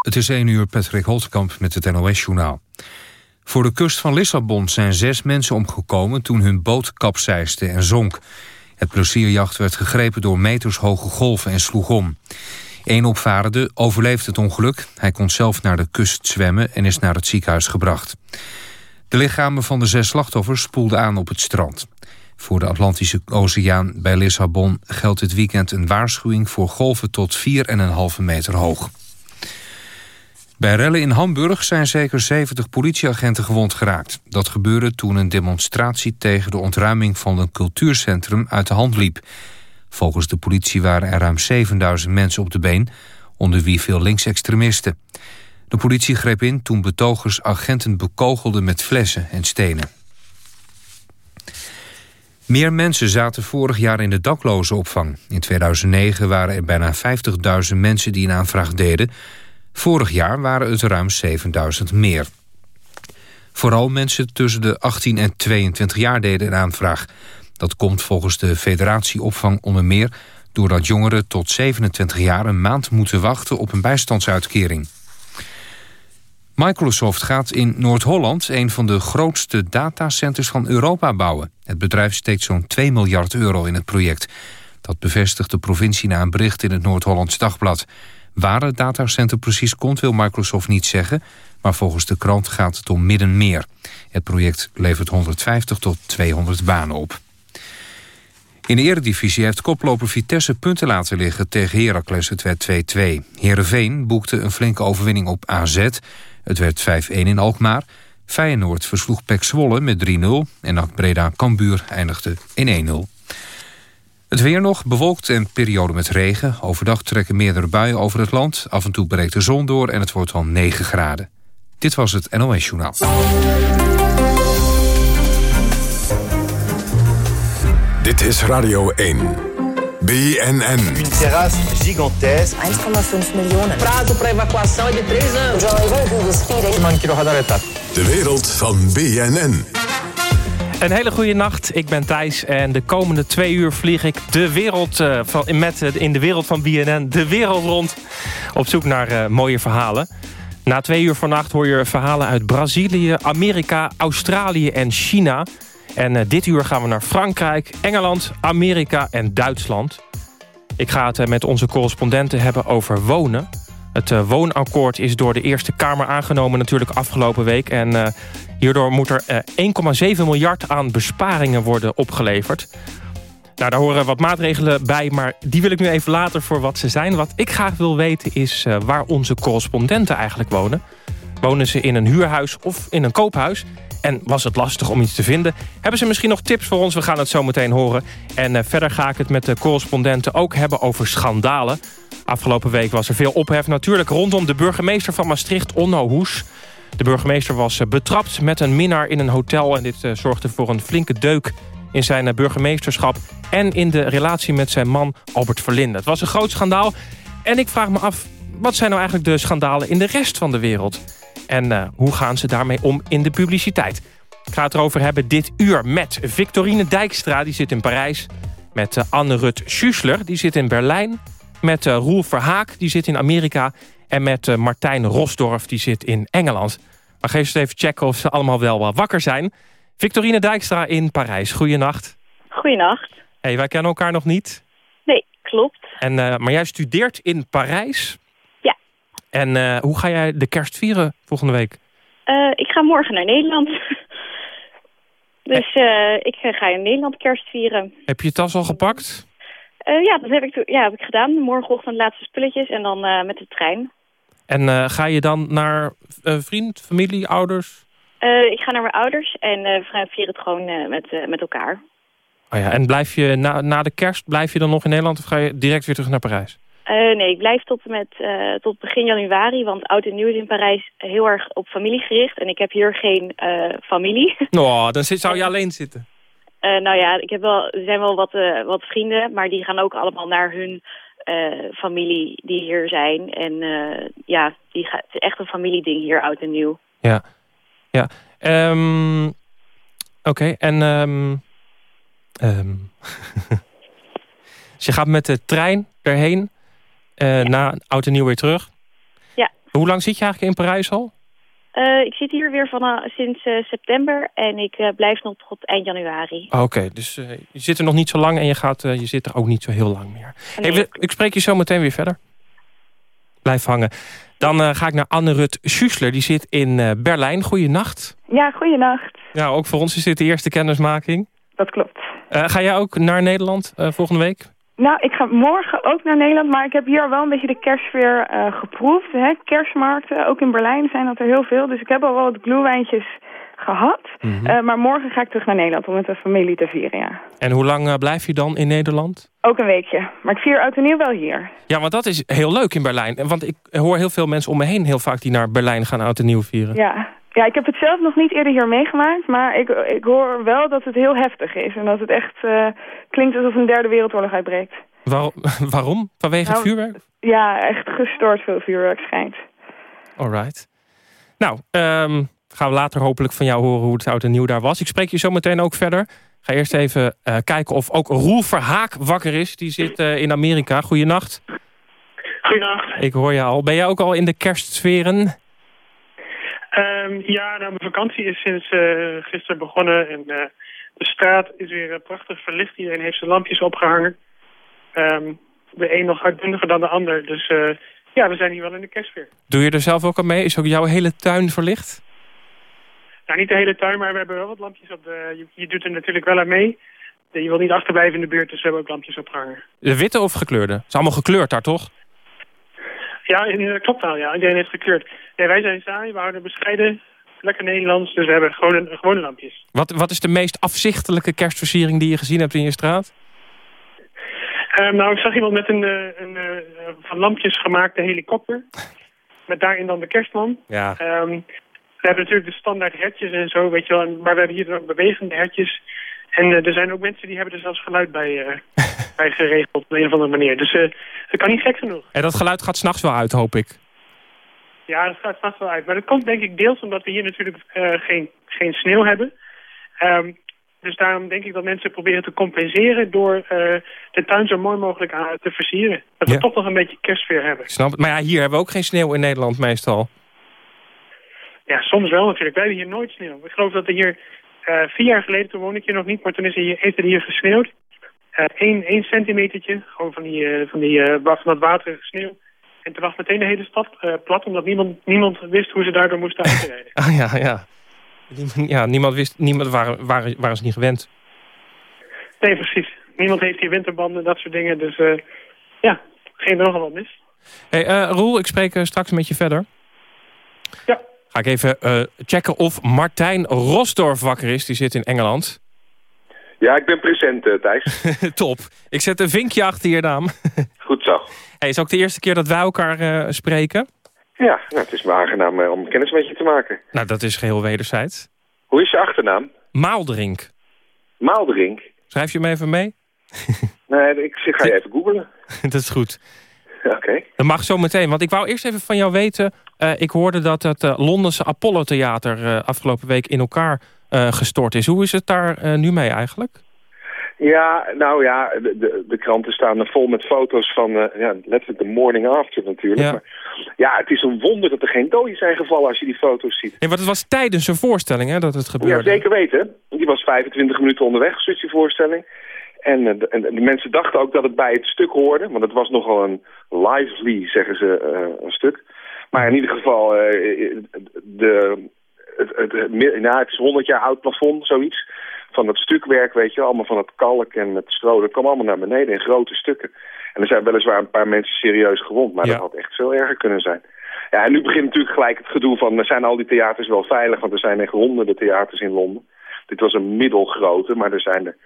Het is 1 uur Patrick Holtkamp met het NOS-journaal. Voor de kust van Lissabon zijn zes mensen omgekomen... toen hun boot kapseisde en zonk. Het plezierjacht werd gegrepen door metershoge golven en sloeg om. Eén opvarende overleefde het ongeluk. Hij kon zelf naar de kust zwemmen en is naar het ziekenhuis gebracht. De lichamen van de zes slachtoffers spoelden aan op het strand. Voor de Atlantische Oceaan bij Lissabon geldt dit weekend een waarschuwing... voor golven tot 4,5 meter hoog. Bij rellen in Hamburg zijn zeker 70 politieagenten gewond geraakt. Dat gebeurde toen een demonstratie tegen de ontruiming van een cultuurcentrum uit de hand liep. Volgens de politie waren er ruim 7000 mensen op de been, onder wie veel linksextremisten. De politie greep in toen betogers agenten bekogelden met flessen en stenen. Meer mensen zaten vorig jaar in de daklozenopvang. In 2009 waren er bijna 50.000 mensen die een aanvraag deden. Vorig jaar waren het ruim 7000 meer. Vooral mensen tussen de 18 en 22 jaar deden een aanvraag. Dat komt volgens de federatie opvang onder meer... doordat jongeren tot 27 jaar een maand moeten wachten op een bijstandsuitkering. Microsoft gaat in Noord-Holland een van de grootste datacenters van Europa bouwen. Het bedrijf steekt zo'n 2 miljard euro in het project. Dat bevestigt de provincie na een bericht in het Noord-Hollands Dagblad. Waar het datacenter precies komt wil Microsoft niet zeggen... maar volgens de krant gaat het om Middenmeer. Het project levert 150 tot 200 banen op. In de eredivisie heeft koploper Vitesse punten laten liggen tegen Heracles. Het werd 2-2. Heerenveen boekte een flinke overwinning op AZ. Het werd 5-1 in Alkmaar. Feyenoord versloeg Pek Zwolle met 3-0. En NAC Breda Cambuur eindigde in 1-0. Het weer nog, bewolkt en periode met regen. Overdag trekken meerdere buien over het land. Af en toe breekt de zon door en het wordt al 9 graden. Dit was het NOS Journaal. Dit is Radio 1. BNN. Een terras gigantesque. 1,5 miljoen. Prazo para evacuação é de 3 anos. De wereld van BNN. Een hele goede nacht, ik ben Thijs en de komende twee uur vlieg ik de wereld, uh, van, met, uh, in de wereld van BNN de wereld rond op zoek naar uh, mooie verhalen. Na twee uur vannacht hoor je verhalen uit Brazilië, Amerika, Australië en China. En dit uur gaan we naar Frankrijk, Engeland, Amerika en Duitsland. Ik ga het met onze correspondenten hebben over wonen. Het woonakkoord is door de Eerste Kamer aangenomen natuurlijk afgelopen week. En hierdoor moet er uh, 1,7 miljard aan besparingen worden opgeleverd. Nou, daar horen wat maatregelen bij, maar die wil ik nu even later voor wat ze zijn. Wat ik graag wil weten is waar onze correspondenten eigenlijk wonen. Wonen ze in een huurhuis of in een koophuis? En was het lastig om iets te vinden? Hebben ze misschien nog tips voor ons? We gaan het zo meteen horen. En verder ga ik het met de correspondenten ook hebben over schandalen. Afgelopen week was er veel ophef natuurlijk rondom de burgemeester van Maastricht, Onno Hoes. De burgemeester was betrapt met een minnaar in een hotel... en dit zorgde voor een flinke deuk in zijn burgemeesterschap... en in de relatie met zijn man Albert Verlinde. Het was een groot schandaal. En ik vraag me af, wat zijn nou eigenlijk de schandalen in de rest van de wereld? En hoe gaan ze daarmee om in de publiciteit? Ik ga het erover hebben dit uur met Victorine Dijkstra, die zit in Parijs... met uh, Anne-Rut Schussler, die zit in Berlijn met uh, Roel Verhaak, die zit in Amerika... en met uh, Martijn Rosdorf, die zit in Engeland. Maar geef eens even checken of ze allemaal wel wakker zijn. Victorine Dijkstra in Parijs, goeienacht. Goeienacht. Hey, wij kennen elkaar nog niet. Nee, klopt. En, maar jij studeert in Parijs. Ja. En hoe ga jij de kerst vieren volgende week? ik ga morgen naar Nederland. dus ik ga in Nederland kerst vieren. Heb je je tas al gepakt? Uh, ja, dat heb ik, ja, heb ik gedaan. Morgenochtend laatste spulletjes en dan uh, met de trein. En uh, ga je dan naar vriend, familie, ouders? ik ga naar mijn ouders en we vieren het gewoon met, met elkaar. Oh ja, en blijf je na, na de kerst, blijf je dan nog in Nederland of ga je direct weer terug naar Parijs? nee, ik blijf tot, met, tot begin januari, want Oud en Nieuw is in Parijs heel erg op familie gericht. En ik heb hier geen familie. Oh, dan zit, zou je alleen zitten. Uh, nou ja, ik heb wel, er zijn wel wat, uh, wat vrienden, maar die gaan ook allemaal naar hun uh, familie die hier zijn. En ja, die gaat, het is echt een familieding hier, oud en nieuw. Ja, ja. Um, Oké, okay. en... Um, um. dus je gaat met de trein erheen, ja. na oud en nieuw weer terug. Ja. Hoe lang zit je eigenlijk in Parijs al? Uh, ik zit hier weer van, sinds uh, september en ik uh, blijf nog tot eind januari. Oké, dus je zit er nog niet zo lang en je, gaat, je zit er ook niet zo heel lang meer. Nee. Hey, ik spreek je zo meteen weer verder. Blijf hangen. Dan ga ik naar Anne-Rut Schussler, die zit in Berlijn. Goeienacht. Ja, goeienacht. Ja, ook voor ons is dit de eerste kennismaking. Dat klopt. ga jij ook naar Nederland volgende week? Nou, ik ga morgen ook naar Nederland, maar ik heb hier al wel een beetje de kerstsfeer uh, geproefd. Hè? Kerstmarkten, ook in Berlijn zijn dat er heel veel. Dus ik heb al wel wat glühwijntjes gehad. Mm -hmm. uh, maar morgen ga ik terug naar Nederland om met de familie te vieren, ja. En hoe lang uh, blijf je dan in Nederland? Ook een weekje. Maar ik vier oud en nieuw wel hier. Ja, want dat is heel leuk in Berlijn. Want ik hoor heel veel mensen om me heen heel vaak die naar Berlijn gaan oud en nieuw vieren. Ja, ja, ik heb het zelf nog niet eerder hier meegemaakt, maar ik, ik hoor wel dat het heel heftig is. En dat het echt uh, klinkt alsof een derde wereldoorlog uitbreekt. Waar, waarom? Vanwege nou, het vuurwerk? Ja, echt gestoord veel vuurwerk schijnt. Alright. Nou, um, gaan we later hopelijk van jou horen hoe het oud en nieuw daar was. Ik spreek je zo meteen ook verder. Ga eerst even uh, kijken of ook Roel Verhaak wakker is. Die zit uh, in Amerika. Goeienacht. Goeienacht. Ik hoor je al. Ben jij ook al in de kerstsferen? Um, ja, nou, mijn vakantie is sinds uh, gisteren begonnen. En uh, de straat is weer uh, prachtig verlicht. Iedereen heeft zijn lampjes opgehangen. Um, de een nog uitbundiger dan de ander. Dus ja, we zijn hier wel in de kerstsfeer. Doe je er zelf ook aan mee? Is ook jouw hele tuin verlicht? Nou, niet de hele tuin, maar we hebben wel wat lampjes op de... Je, je doet er natuurlijk wel aan mee. Je wil niet achterblijven in de buurt, dus we hebben ook lampjes opgehangen. De witte of gekleurde? Het is allemaal gekleurd daar, toch? Ja, dat klopt wel. Ja. Iedereen heeft gekleurd. Nee, wij zijn saai, we houden bescheiden, lekker Nederlands, dus we hebben gewone, gewone lampjes. Wat, wat is de meest afzichtelijke kerstversiering die je gezien hebt in je straat? Um, nou, ik zag iemand met een, een, een van lampjes gemaakte helikopter. Met daarin dan de kerstman. Ja. Um, we hebben natuurlijk de standaard hertjes en zo, weet je wel. Maar we hebben hier ook bewegende hertjes. En uh, er zijn ook mensen die hebben er zelfs geluid bij, uh, bij geregeld op een of andere manier. Dus dat kan niet gek genoeg. En dat geluid gaat s'nachts wel uit, hoop ik. Ja, dat gaat s'nachts wel uit. Maar dat komt denk ik deels omdat we hier natuurlijk geen, geen sneeuw hebben. Um, dus daarom denk ik dat mensen proberen te compenseren door de tuin zo mooi mogelijk aan te versieren. Dat we Ja. toch nog een beetje kerstsfeer hebben. Ik snap het. Maar ja, hier hebben we ook geen sneeuw in Nederland meestal. Ja, soms wel natuurlijk. Wij hebben hier nooit sneeuw. Ik geloof dat er hier uh, vier jaar geleden, toen woonde ik hier nog niet, maar toen is er hier, heeft er hier gesneeuwd. Eén uh, centimetertje, gewoon van, die, van, die, van dat waterige sneeuw. En toen lag meteen de hele stad uh, plat, omdat niemand, niemand wist hoe ze daardoor moesten uitrijden. Ah ja, ja. Niemand- Ja, niemand wist, niemand waren, waren, waren ze niet gewend. nee, precies. Niemand heeft hier winterbanden en dat soort dingen. Dus uh, ja, ging er nogal wat mis. Hey, eh, Roel, ik spreek eh, straks met je verder. Ja. Ga ik even eh, checken of Martijn Rosdorf wakker is. Die zit in Engeland. Ja, ik ben present, eh, Thijs. Top. Ik zet een vinkje achter je naam. Goed zo. hey, is ook de eerste keer dat wij elkaar eh, spreken. Ja, nou, het is me aangenaam eh, om kennis met je te maken. Nou, dat is geheel wederzijds. Hoe is je achternaam? Maaldrink. Maaldrink? Schrijf je hem even mee? Nee, ik ga je even googlen. dat is goed. Oké. Dat mag zo meteen, want ik wou eerst even van jou weten... ik hoorde dat het Londense Apollo Theater afgelopen week in elkaar gestort is. Hoe is het daar eh, nu mee eigenlijk? Ja, nou ja, de, de, de kranten staan er vol met foto's van, eh, ja, letterlijk de morning after natuurlijk. Ja. Maar ja, het is een wonder dat er geen doden zijn gevallen als je die foto's ziet. Nee, want het was tijdens een voorstelling hè, dat het Ja, gebeurde. zeker weten. Die was 25 minuten onderweg, die voorstelling. En, eh, de, en de mensen dachten ook dat het bij het stuk hoorde. Want het was nogal een lively, zeggen ze, eh, een stuk. Maar in ieder geval, eh, de, het, het, het, nou, het is 100 jaar oud plafond, zoiets. Van het stukwerk, weet je, allemaal van het kalk en het stro. Dat kwam allemaal naar beneden in grote stukken. En er zijn weliswaar een paar mensen serieus gewond. Maar Ja. dat had echt veel erger kunnen zijn. Ja, en nu begint natuurlijk gelijk het gedoe van... zijn al die theaters wel veilig? Want er zijn echt honderden theaters in Londen. Dit was een middelgrote, maar er zijn er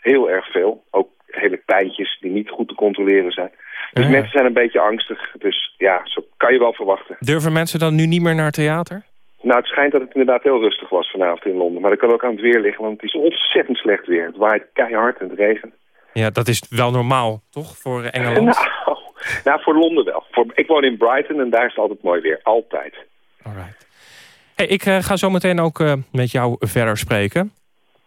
heel erg veel. Ook hele kleintjes die niet goed te controleren zijn. Dus Ja. mensen zijn een beetje angstig. Dus ja, zo kan je wel verwachten. Durven mensen dan nu niet meer naar theater? Nou, het schijnt dat het inderdaad heel rustig was vanavond in Londen. Maar dat kan ook aan het weer liggen, want het is ontzettend slecht weer. Het waait keihard en het regent. Ja, dat is wel normaal, toch, voor eh, Engeland? Nou, nou, voor Londen wel. Voor, ik woon in Brighton en daar is het altijd mooi weer. Altijd. Alright. Hey, ik eh, ga zo meteen ook eh, met jou verder spreken.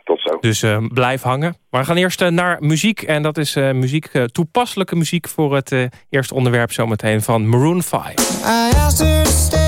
Tot zo. Dus blijf hangen. Maar we gaan eerst naar muziek. En dat is muziek, toepasselijke muziek voor het eerste onderwerp zometeen van Maroon 5.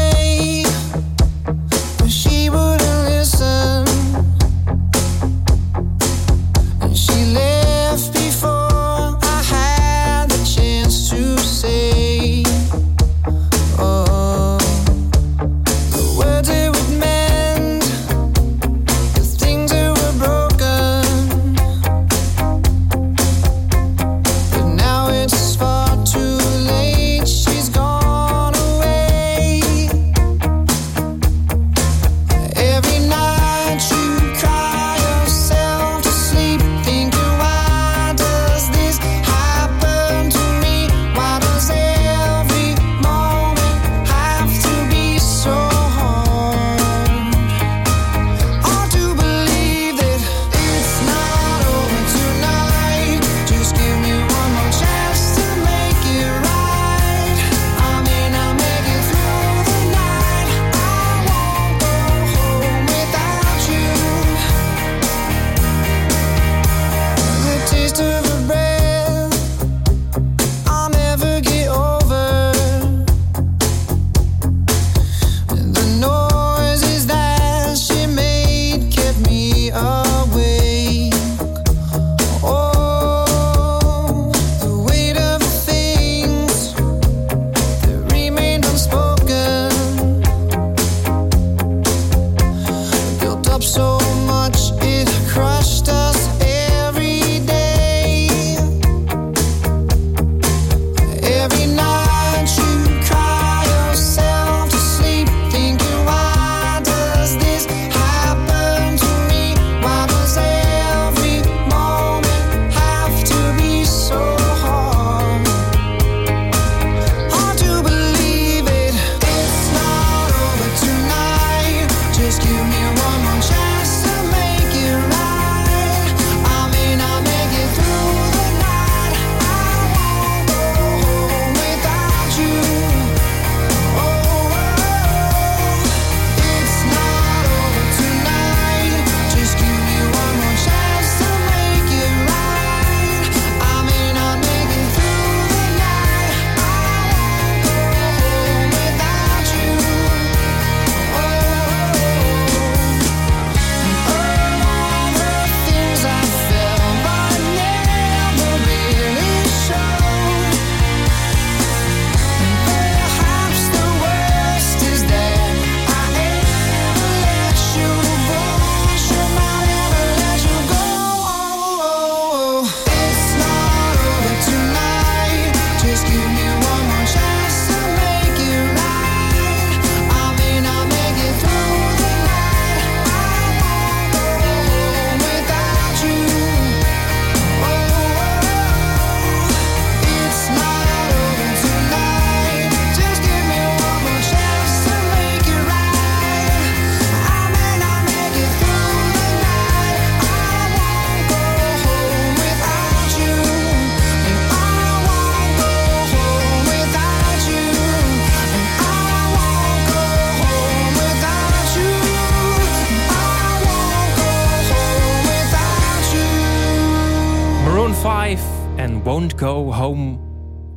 Go Home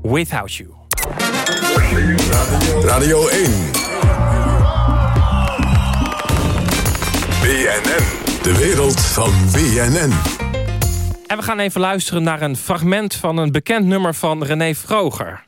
Without You. Radio 1. BNN. De wereld van BNN. En we gaan even luisteren naar een fragment van een bekend nummer van René Vroger.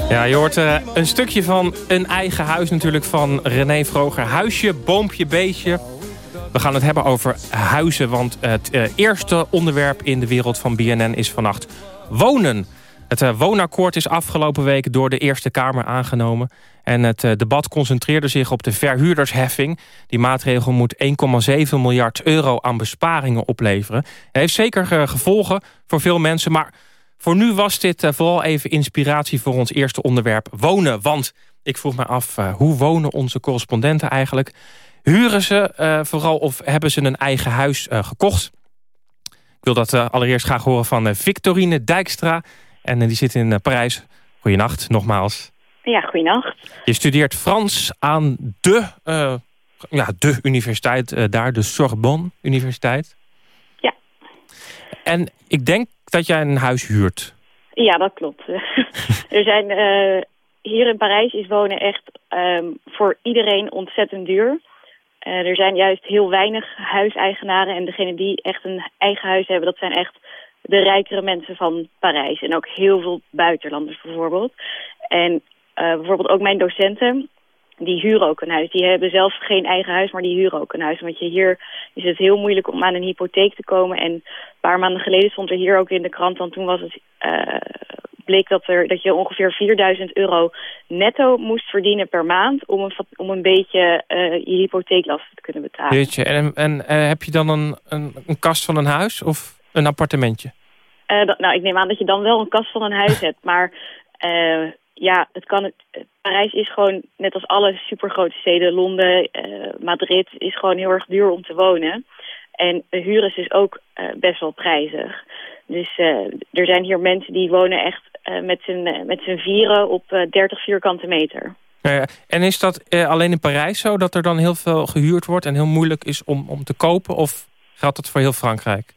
ja, je hoort eh, een stukje van een eigen huis natuurlijk van René Vroger. Huisje, boompje, beestje. We gaan het hebben over huizen, want het eh, eerste onderwerp in de wereld van BNN is vannacht wonen. Het eh, woonakkoord is afgelopen week door de Eerste Kamer aangenomen. En het debat concentreerde zich op de verhuurdersheffing. Die maatregel moet 1,7 miljard euro aan besparingen opleveren. Het heeft zeker gevolgen voor veel mensen, maar voor nu was dit vooral even inspiratie voor ons eerste onderwerp wonen. Want ik vroeg me af, hoe wonen onze correspondenten eigenlijk? Huren ze uh, vooral of hebben ze een eigen huis uh, gekocht? Ik wil dat uh, allereerst graag horen van Victorine Dijkstra. En die zit in Parijs. Goedenacht, nogmaals. Ja, goedenacht. Je studeert Frans aan de, ja, de universiteit daar, de Sorbonne Universiteit. Ja. En ik denk dat jij een huis huurt. Ja, dat klopt. er zijn, hier in Parijs is wonen echt um, voor iedereen ontzettend duur. Uh, er zijn juist heel weinig huiseigenaren. En degenen die echt een eigen huis hebben, dat zijn echt de rijkere mensen van Parijs. En ook heel veel buitenlanders bijvoorbeeld. En uh, bijvoorbeeld ook mijn docenten, die huren ook een huis. Die hebben zelf geen eigen huis, maar die huren ook een huis. Want je hier is het heel moeilijk om aan een hypotheek te komen. En een paar maanden geleden stond er hier ook in de krant, want toen was het uh, bleek dat, er, dat je ongeveer 4000 euro netto moest verdienen per maand... om een, om een beetje uh, je hypotheeklasten te kunnen betalen. Jeetje, en, en uh, heb je dan een, een, een, kast van een huis of een appartementje? Dat, nou, ik neem aan dat je dan wel een kast van een huis hebt. Maar ja, het kan, het, Parijs is gewoon, net als alle supergrote steden... Londen, Madrid, is gewoon heel erg duur om te wonen... En huur is dus ook uh, best wel prijzig. Dus uh, er zijn hier mensen die wonen echt met z'n met vieren op 30 vierkante meter. En is dat alleen in Parijs zo dat er dan heel veel gehuurd wordt... en heel moeilijk is om, om te kopen? Of geldt dat voor heel Frankrijk?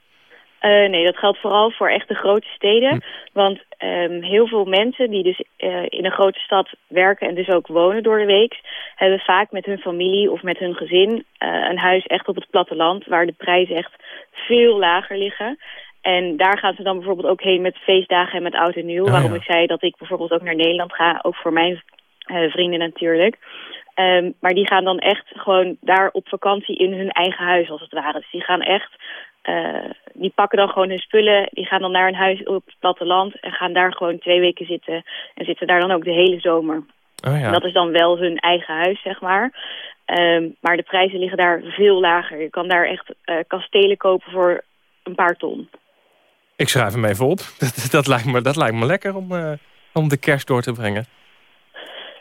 Uh, nee, dat geldt vooral voor echt de grote steden. Hm. Want um, heel veel mensen die dus uh, in een grote stad werken en dus ook wonen door de week... hebben vaak met hun familie of met hun gezin uh, een huis echt op het platteland... waar de prijzen echt veel lager liggen. En daar gaan ze dan bijvoorbeeld ook heen met feestdagen en met oud en nieuw. Oh, waarom ja. ik zei dat ik bijvoorbeeld ook naar Nederland ga. Ook voor mijn vrienden natuurlijk. Um, maar die gaan dan echt gewoon daar op vakantie in hun eigen huis als het ware. Dus die gaan echt uh, die pakken dan gewoon hun spullen. Die gaan dan naar een huis op het platteland. En gaan daar gewoon twee weken zitten. En zitten daar dan ook de hele zomer. Oh ja. Dat is dan wel hun eigen huis, zeg maar. Um, maar de prijzen liggen daar veel lager. Je kan daar echt uh, kastelen kopen voor een paar ton. Ik schrijf hem even op. Dat, dat, lijkt, me, dat lijkt me lekker om, uh, om de kerst door te brengen.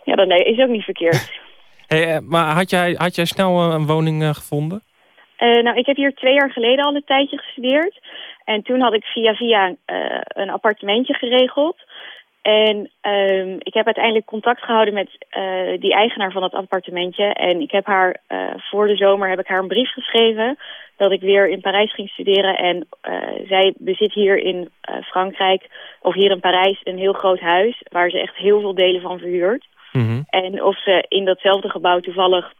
Ja, dat nee, is ook niet verkeerd. hey, maar had jij, had jij snel een woning gevonden? Uh, nou, ik heb hier twee jaar geleden al een tijdje gestudeerd. En toen had ik via via uh, een appartementje geregeld. En um, ik heb uiteindelijk contact gehouden met uh, die eigenaar van dat appartementje. En ik heb haar voor de zomer heb ik haar een brief geschreven dat ik weer in Parijs ging studeren. En zij bezit hier in Frankrijk, of hier in Parijs, een heel groot huis... waar ze echt heel veel delen van verhuurt. Mm -hmm. En of ze in datzelfde gebouw toevallig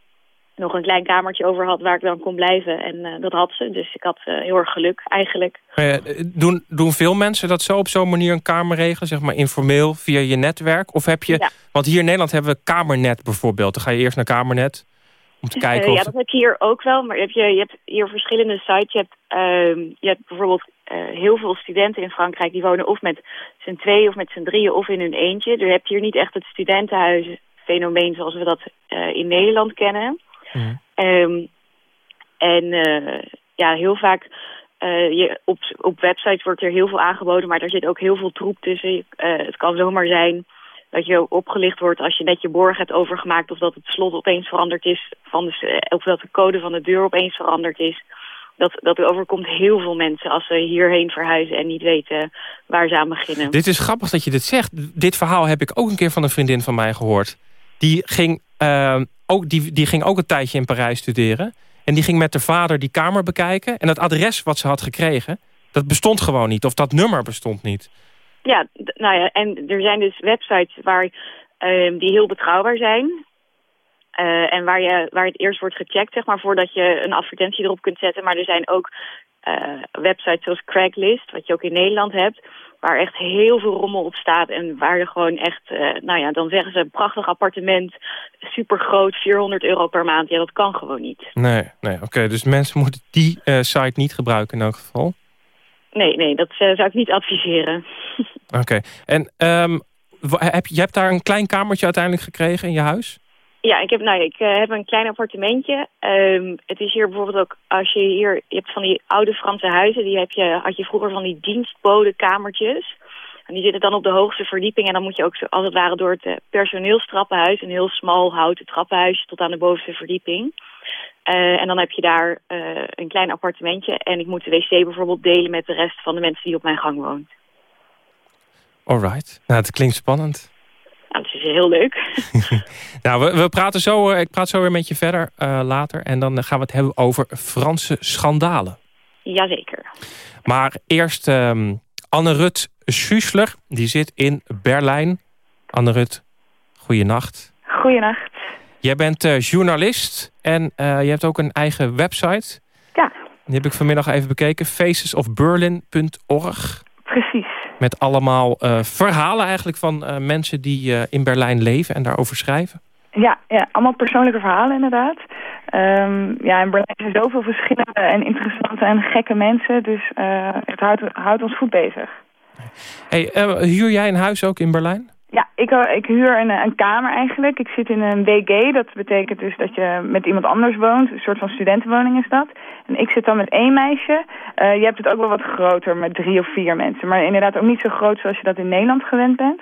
nog een klein kamertje over had waar ik dan kon blijven. En uh, dat had ze. Dus ik had uh, heel erg geluk eigenlijk. Uh, doen, doen veel mensen dat zo op zo'n manier een kamer regelen? Zeg maar informeel via je netwerk? Of heb je... Ja. Want hier in Nederland hebben we Kamernet bijvoorbeeld. Dan ga je eerst naar Kamernet om te kijken of... Ja, dat heb je hier ook wel. Maar je hebt, je, je hebt hier verschillende sites. Je hebt, je hebt bijvoorbeeld heel veel studenten in Frankrijk... die wonen of met z'n tweeën of met z'n drieën of in hun eentje. Dus je hebt hier niet echt het studentenhuis fenomeen zoals we dat in Nederland kennen... Um, en uh, ja, heel vaak uh, je, op, op websites wordt er heel veel aangeboden, maar er zit ook heel veel troep tussen. Uh, het kan zomaar zijn dat je opgelicht wordt als je net je borg hebt overgemaakt... of dat het slot opeens veranderd is, van de, of dat de code van de deur opeens veranderd is. Dat, dat overkomt heel veel mensen als ze hierheen verhuizen... en niet weten waar ze aan beginnen. Dit is grappig dat je dit zegt. Dit verhaal heb ik ook een keer van een vriendin van mij gehoord. Die ging uh, ook, die, die ging ook een tijdje in Parijs studeren. En die ging met de vader die kamer bekijken. En het adres wat ze had gekregen, dat bestond gewoon niet. Of dat nummer bestond niet. Ja, nou ja, en er zijn dus websites waar, uh, die heel betrouwbaar zijn. Eh, en waar, je, waar het eerst wordt gecheckt, zeg maar, voordat je een advertentie erop kunt zetten. Maar er zijn ook websites zoals Craigslist, wat je ook in Nederland hebt waar echt heel veel rommel op staat en waar je gewoon echt, uh, nou ja, dan zeggen ze een prachtig appartement, super groot, 400 euro per maand. Ja, dat kan gewoon niet. Nee, nee, oké. dus mensen moeten die uh, site niet gebruiken in elk geval? Nee, nee, dat uh, zou ik niet adviseren. Oké, okay. en um, heb, je hebt daar een klein kamertje uiteindelijk gekregen in je huis? Ja, ik heb, nou, ik uh, heb een klein appartementje. Um, het is hier bijvoorbeeld ook, als je hier, je hebt van die oude Franse huizen, die heb je, had je vroeger van die dienstbodenkamertjes. En die zitten dan op de hoogste verdieping en dan moet je ook als het ware door het uh, personeelstrappenhuis, een heel smal houten trappenhuisje tot aan de bovenste verdieping. Uh, en dan heb je daar een klein appartementje en ik moet de wc bijvoorbeeld delen met de rest van de mensen die op mijn gang woont. Alright, nou het klinkt spannend. Nou, dat is heel leuk. nou, we, we, praten zo, ik praat zo weer met je verder uh, later. En dan gaan we het hebben over Franse schandalen. Jazeker. Maar eerst um, Anne-Rut Schussler. Die zit in Berlijn. Anne-Rut, goeienacht. Goeienacht. Jij bent uh, journalist en uh, je hebt ook een eigen website. Ja. Die heb ik vanmiddag even bekeken. Facesofberlin.org. Precies. Met allemaal uh, verhalen eigenlijk van uh, mensen die uh, in Berlijn leven en daarover schrijven. Ja, ja allemaal persoonlijke verhalen inderdaad. Um, ja, in Berlijn zijn zoveel verschillende en interessante en gekke mensen. Dus het houdt, houdt ons goed bezig. Hey, huur jij een huis ook in Berlijn? Ja, ik, ik huur een, een kamer eigenlijk. Ik zit in een WG. Dat betekent dus dat je met iemand anders woont. Een soort van studentenwoning is dat. En ik zit dan met één meisje. Uh, je hebt het ook wel wat groter met drie of vier mensen. Maar inderdaad ook niet zo groot zoals je dat in Nederland gewend bent.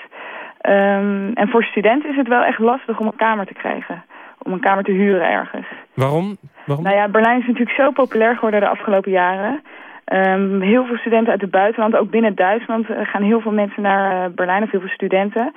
Um, en voor studenten is het wel echt lastig om een kamer te krijgen. Om een kamer te huren ergens. Waarom? Waarom? Nou ja, Berlijn is natuurlijk zo populair geworden de afgelopen jaren. Um, heel veel studenten uit het buitenland, ook binnen Duitsland, uh, gaan heel veel mensen naar uh, Berlijn, of heel veel studenten.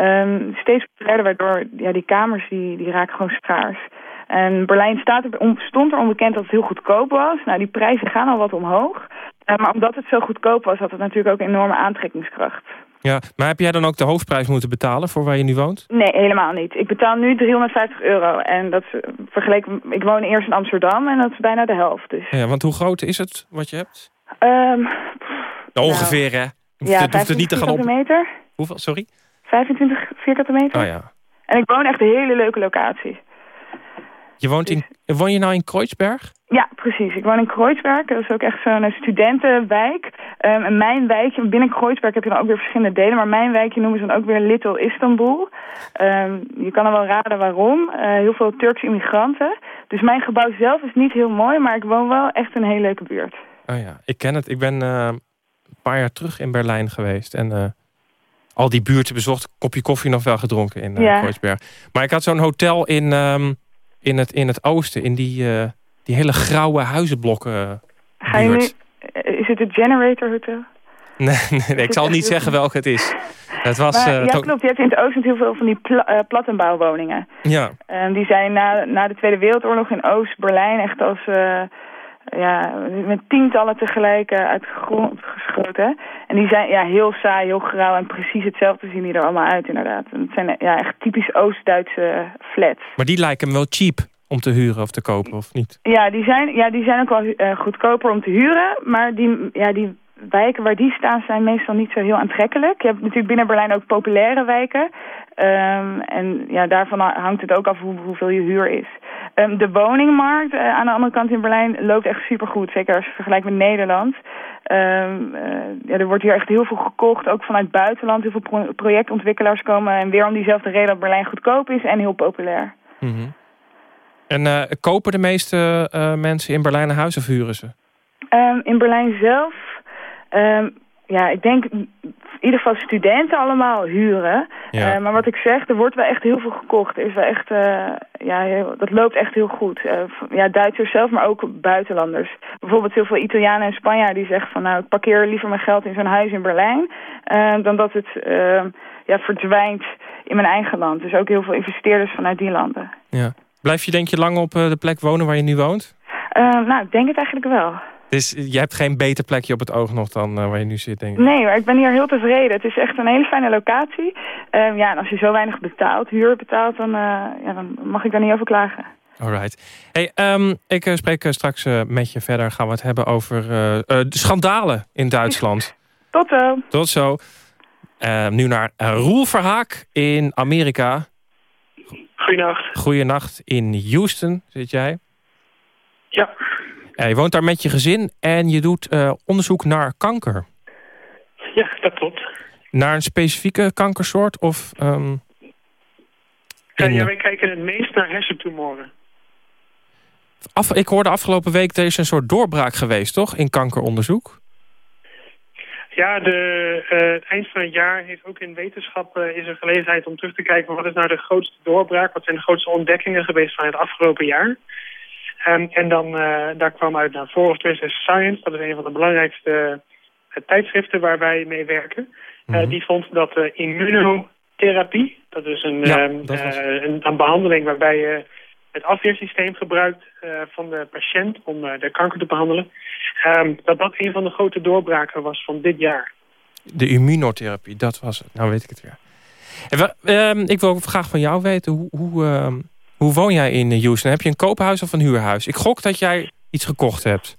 Um, steeds populairder, waardoor ja, die kamers die, die raken gewoon schaars. En Berlijn staat er, stond er onbekend dat het heel goedkoop was. Nou, die prijzen gaan al wat omhoog. Uh, maar omdat het zo goedkoop was, had het natuurlijk ook enorme aantrekkingskracht. Ja, maar heb jij dan ook de hoofdprijs moeten betalen voor waar je nu woont? Nee, helemaal niet. Ik betaal nu 350 euro. En dat vergeleken, ik woon eerst in Amsterdam en dat is bijna de helft. Dus. Ja, want hoe groot is het wat je hebt? Um, nou, ongeveer, hè? Ja, hoeft het niet te gaan op. meter. Hoeveel, sorry? 25 vierkante meter. Oh ja. En ik woon echt een hele leuke locatie. Je woont in, woon je nou in Kreuzberg? Ja, precies. Ik woon in Kreuzberg. Dat is ook echt zo'n studentenwijk. Um, en mijn wijkje, binnen Kreuzberg heb je dan ook weer verschillende delen. Maar mijn wijkje noemen ze dan ook weer Little Istanbul. Um, je kan er wel raden waarom. Uh, heel veel Turkse immigranten. Dus mijn gebouw zelf is niet heel mooi, maar ik woon wel echt in een hele leuke buurt. Oh ja, ik ken het. Ik ben uh, een paar jaar terug in Berlijn geweest. En uh, al die buurten bezocht. Kopje koffie nog wel gedronken in ja. Kreuzberg. Maar ik had zo'n hotel in... Um, in het, in het oosten, in die, uh, die hele grauwe huizenblokken. Ga je nu, is het het Generator Hotel? Nee, nee, nee ik zal niet zeggen welke het is. Het was, maar, uh, ja, klopt. Je hebt in het oosten heel veel van die pla uh, plattenbouwwoningen. Ja. Um, die zijn na, na de Tweede Wereldoorlog in Oost-Berlijn echt als... Ja, met tientallen tegelijk uit de grond geschoten. En die zijn ja, heel saai, heel grauw en precies hetzelfde zien die er allemaal uit inderdaad. En het zijn ja, echt typisch Oost-Duitse flats. Maar die lijken wel cheap om te huren of te kopen, of niet? Ja, die zijn, ja, die zijn ook wel uh, goedkoper om te huren. Maar die, ja, die wijken waar die staan zijn meestal niet zo heel aantrekkelijk. Je hebt natuurlijk binnen Berlijn ook populaire wijken. Um, en ja, daarvan hangt het ook af hoe, hoeveel je huur is. Um, de woningmarkt uh, aan de andere kant in Berlijn loopt echt supergoed. Zeker als je vergelijkt met Nederland. Um, uh, ja, er wordt hier echt heel veel gekocht, ook vanuit het buitenland. Heel veel pro projectontwikkelaars komen. En weer om diezelfde reden dat Berlijn goedkoop is en heel populair. Mm -hmm. En uh, kopen de meeste mensen in Berlijn een huis of huren ze? In Berlijn zelf... Um, ja, ik denk in ieder geval studenten allemaal huren. Ja. Uh, maar wat ik zeg, er wordt wel echt heel veel gekocht. Er is wel echt, uh, ja, heel, dat loopt echt heel goed. Uh, ja, Duitsers zelf, maar ook buitenlanders. Bijvoorbeeld heel veel Italianen en Spanjaarden die zeggen van... nou, ik parkeer liever mijn geld in zo'n huis in Berlijn... dan dat het ja, verdwijnt in mijn eigen land. Dus ook heel veel investeerders vanuit die landen. Ja. Blijf je denk je lang op de plek wonen waar je nu woont? nou, ik denk het eigenlijk wel. Dus je hebt geen beter plekje op het oog nog dan waar je nu zit, denk ik? Nee, maar ik ben hier heel tevreden. Het is echt een hele fijne locatie. Ehm, ja, en als je zo weinig betaalt, huur betaalt, dan, ja, dan mag ik daar niet over klagen. Alright. Hey, um, ik spreek straks met je verder. Gaan we het hebben over de schandalen in Duitsland. Tot zo. Tot zo. nu naar Roel Verhaak in Amerika. Goedenacht. Goedenacht. In Houston zit jij. Ja. Je woont daar met je gezin en je doet onderzoek naar kanker. Ja, dat klopt. Naar een specifieke kankersoort of... Um, ja, wij kijken het meest naar hersentumoren. Af, ik hoorde afgelopen week, er is een soort doorbraak geweest, toch? In kankeronderzoek? Ja, de, uh, het eind van het jaar heeft ook in wetenschap uh, is er gelegenheid om terug te kijken... wat is nou de grootste doorbraak, wat zijn de grootste ontdekkingen geweest van het afgelopen jaar. Um, en dan, uh, daar kwam uit naar of Science, dat is een van de belangrijkste tijdschriften waar wij mee werken. Mm -hmm. Die vond dat immunotherapie, dat is een, ja, um, dat was... een, een, behandeling waarbij je het afweersysteem gebruikt van de patiënt om de kanker te behandelen... Um, dat dat een van de grote doorbraken was van dit jaar. De immunotherapie, dat was het. Nou weet ik het weer. En, uh, ik wil graag van jou weten, hoe, hoe, uh, hoe woon jij in Houston? Heb je een koophuis of een huurhuis? Ik gok dat jij iets gekocht hebt.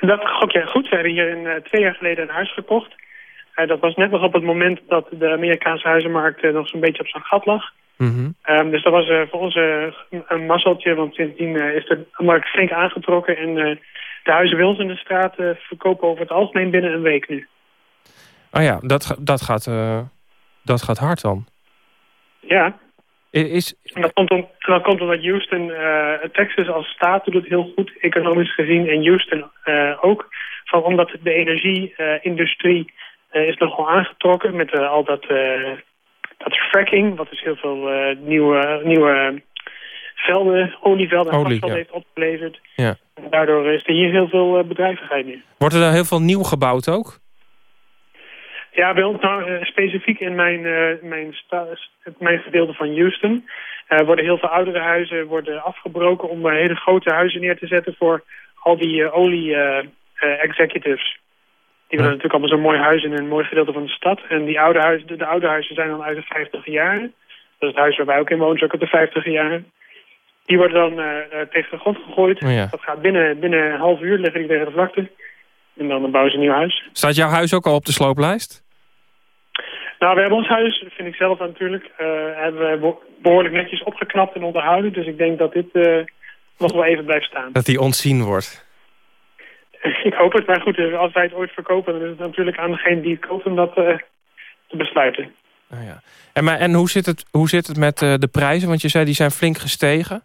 Dat gok jij goed. We hebben hier uh, twee jaar geleden een huis gekocht. Uh, dat was net nog op het moment dat de Amerikaanse huizenmarkt nog zo'n beetje op zijn gat lag. Mm -hmm. um, dus dat was voor ons een mazzeltje, want sindsdien is de markt flink aangetrokken en de huizen Wils in de straat uh, verkopen over het algemeen binnen een week nu. Oh ja, dat, dat, gaat, uh, dat gaat hard dan. Ja. Is... En dat, komt om, dat komt omdat Houston, uh, Texas als staat doet het heel goed, economisch gezien. En Houston ook. Van, omdat de energieindustrie is nogal aangetrokken met al dat, dat fracking. Wat dus heel veel nieuwe, nieuwe velden, olievelden en Olie, ja. heeft opgeleverd. Ja. En daardoor is er hier heel veel bedrijvigheid nu. Wordt er daar heel veel nieuw gebouwd ook? Ja, bij ons nou uh, specifiek in mijn, uh, mijn, mijn gedeelte van Houston... worden heel veel oudere huizen worden afgebroken om hele grote huizen neer te zetten voor al die olie-executives. die willen natuurlijk allemaal zo'n mooi huis in een mooi gedeelte van de stad. En die oude huizen, de, de oude huizen zijn dan uit de 50 jaren. Dat is het huis waar wij ook in wonen, ook uit de 50 jaren. Die worden dan tegen de grond gegooid. Oh ja. Dat gaat binnen, binnen een half uur, liggen die tegen de vlakte. En dan bouwen ze een nieuw huis. Staat jouw huis ook al op de slooplijst? Nou, we hebben ons huis, vind ik zelf natuurlijk, uh, hebben we behoorlijk netjes opgeknapt en onderhouden. Dus ik denk dat dit uh, nog wel even blijft staan. Dat die ontzien wordt? ik hoop het, maar goed, als wij het ooit verkopen, dan is het natuurlijk aan degene die het koopt om dat te besluiten. Oh ja. en, maar, en hoe zit het, hoe zit het met de prijzen? Want je zei die zijn flink gestegen.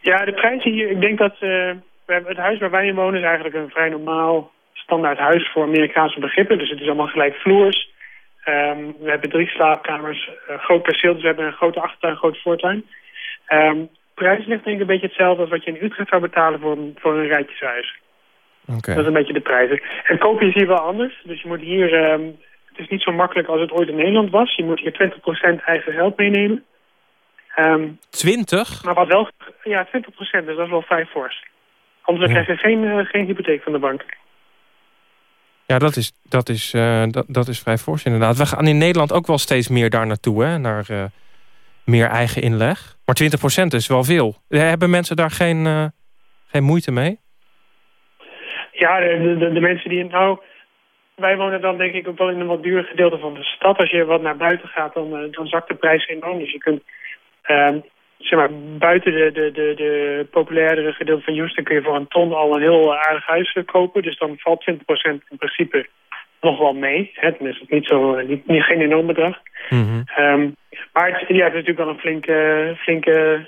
Ja, de prijzen hier, ik denk dat uh, het huis waar wij in wonen is eigenlijk een vrij normaal standaard huis voor Amerikaanse begrippen. Dus het is allemaal gelijk vloers. Um, we hebben drie slaapkamers, een groot perceel, dus we hebben een grote achtertuin, een grote voortuin. Um, prijs ligt denk ik een beetje hetzelfde als wat je in Utrecht zou betalen voor een, voor een rijtjeshuis. Okay. Dat is een beetje de prijzen. En kopen is hier wel anders. Dus je moet hier, um, het is niet zo makkelijk als het ooit in Nederland was. Je moet hier 20% eigen geld meenemen. Um, 20? Maar wat wel, ja, 20 procent, dus dat is wel vijf fors. Anders ja. krijg je geen, uh, geen hypotheek van de bank. Ja, dat is, dat, is, uh, dat, dat is vrij fors inderdaad. We gaan in Nederland ook wel steeds meer daar naartoe, hè? naar uh, meer eigen inleg. Maar 20 procent is wel veel. Hebben mensen daar geen, geen moeite mee? Ja, de, de, de mensen die... Nou, wij wonen dan denk ik ook wel in een wat duur gedeelte van de stad. Als je wat naar buiten gaat, dan, dan zakt de prijs enorm. Dus je kunt Um, zeg maar, buiten de, de, de, de populairdere gedeelte van Houston kun je voor een ton al een heel aardig huis kopen. Dus dan valt 20% in principe nog wel mee. Hè? Dan is het niet zo, niet, niet, geen enorm bedrag. Mm -hmm. um, maar het, ja, het is natuurlijk wel een flinke, flinke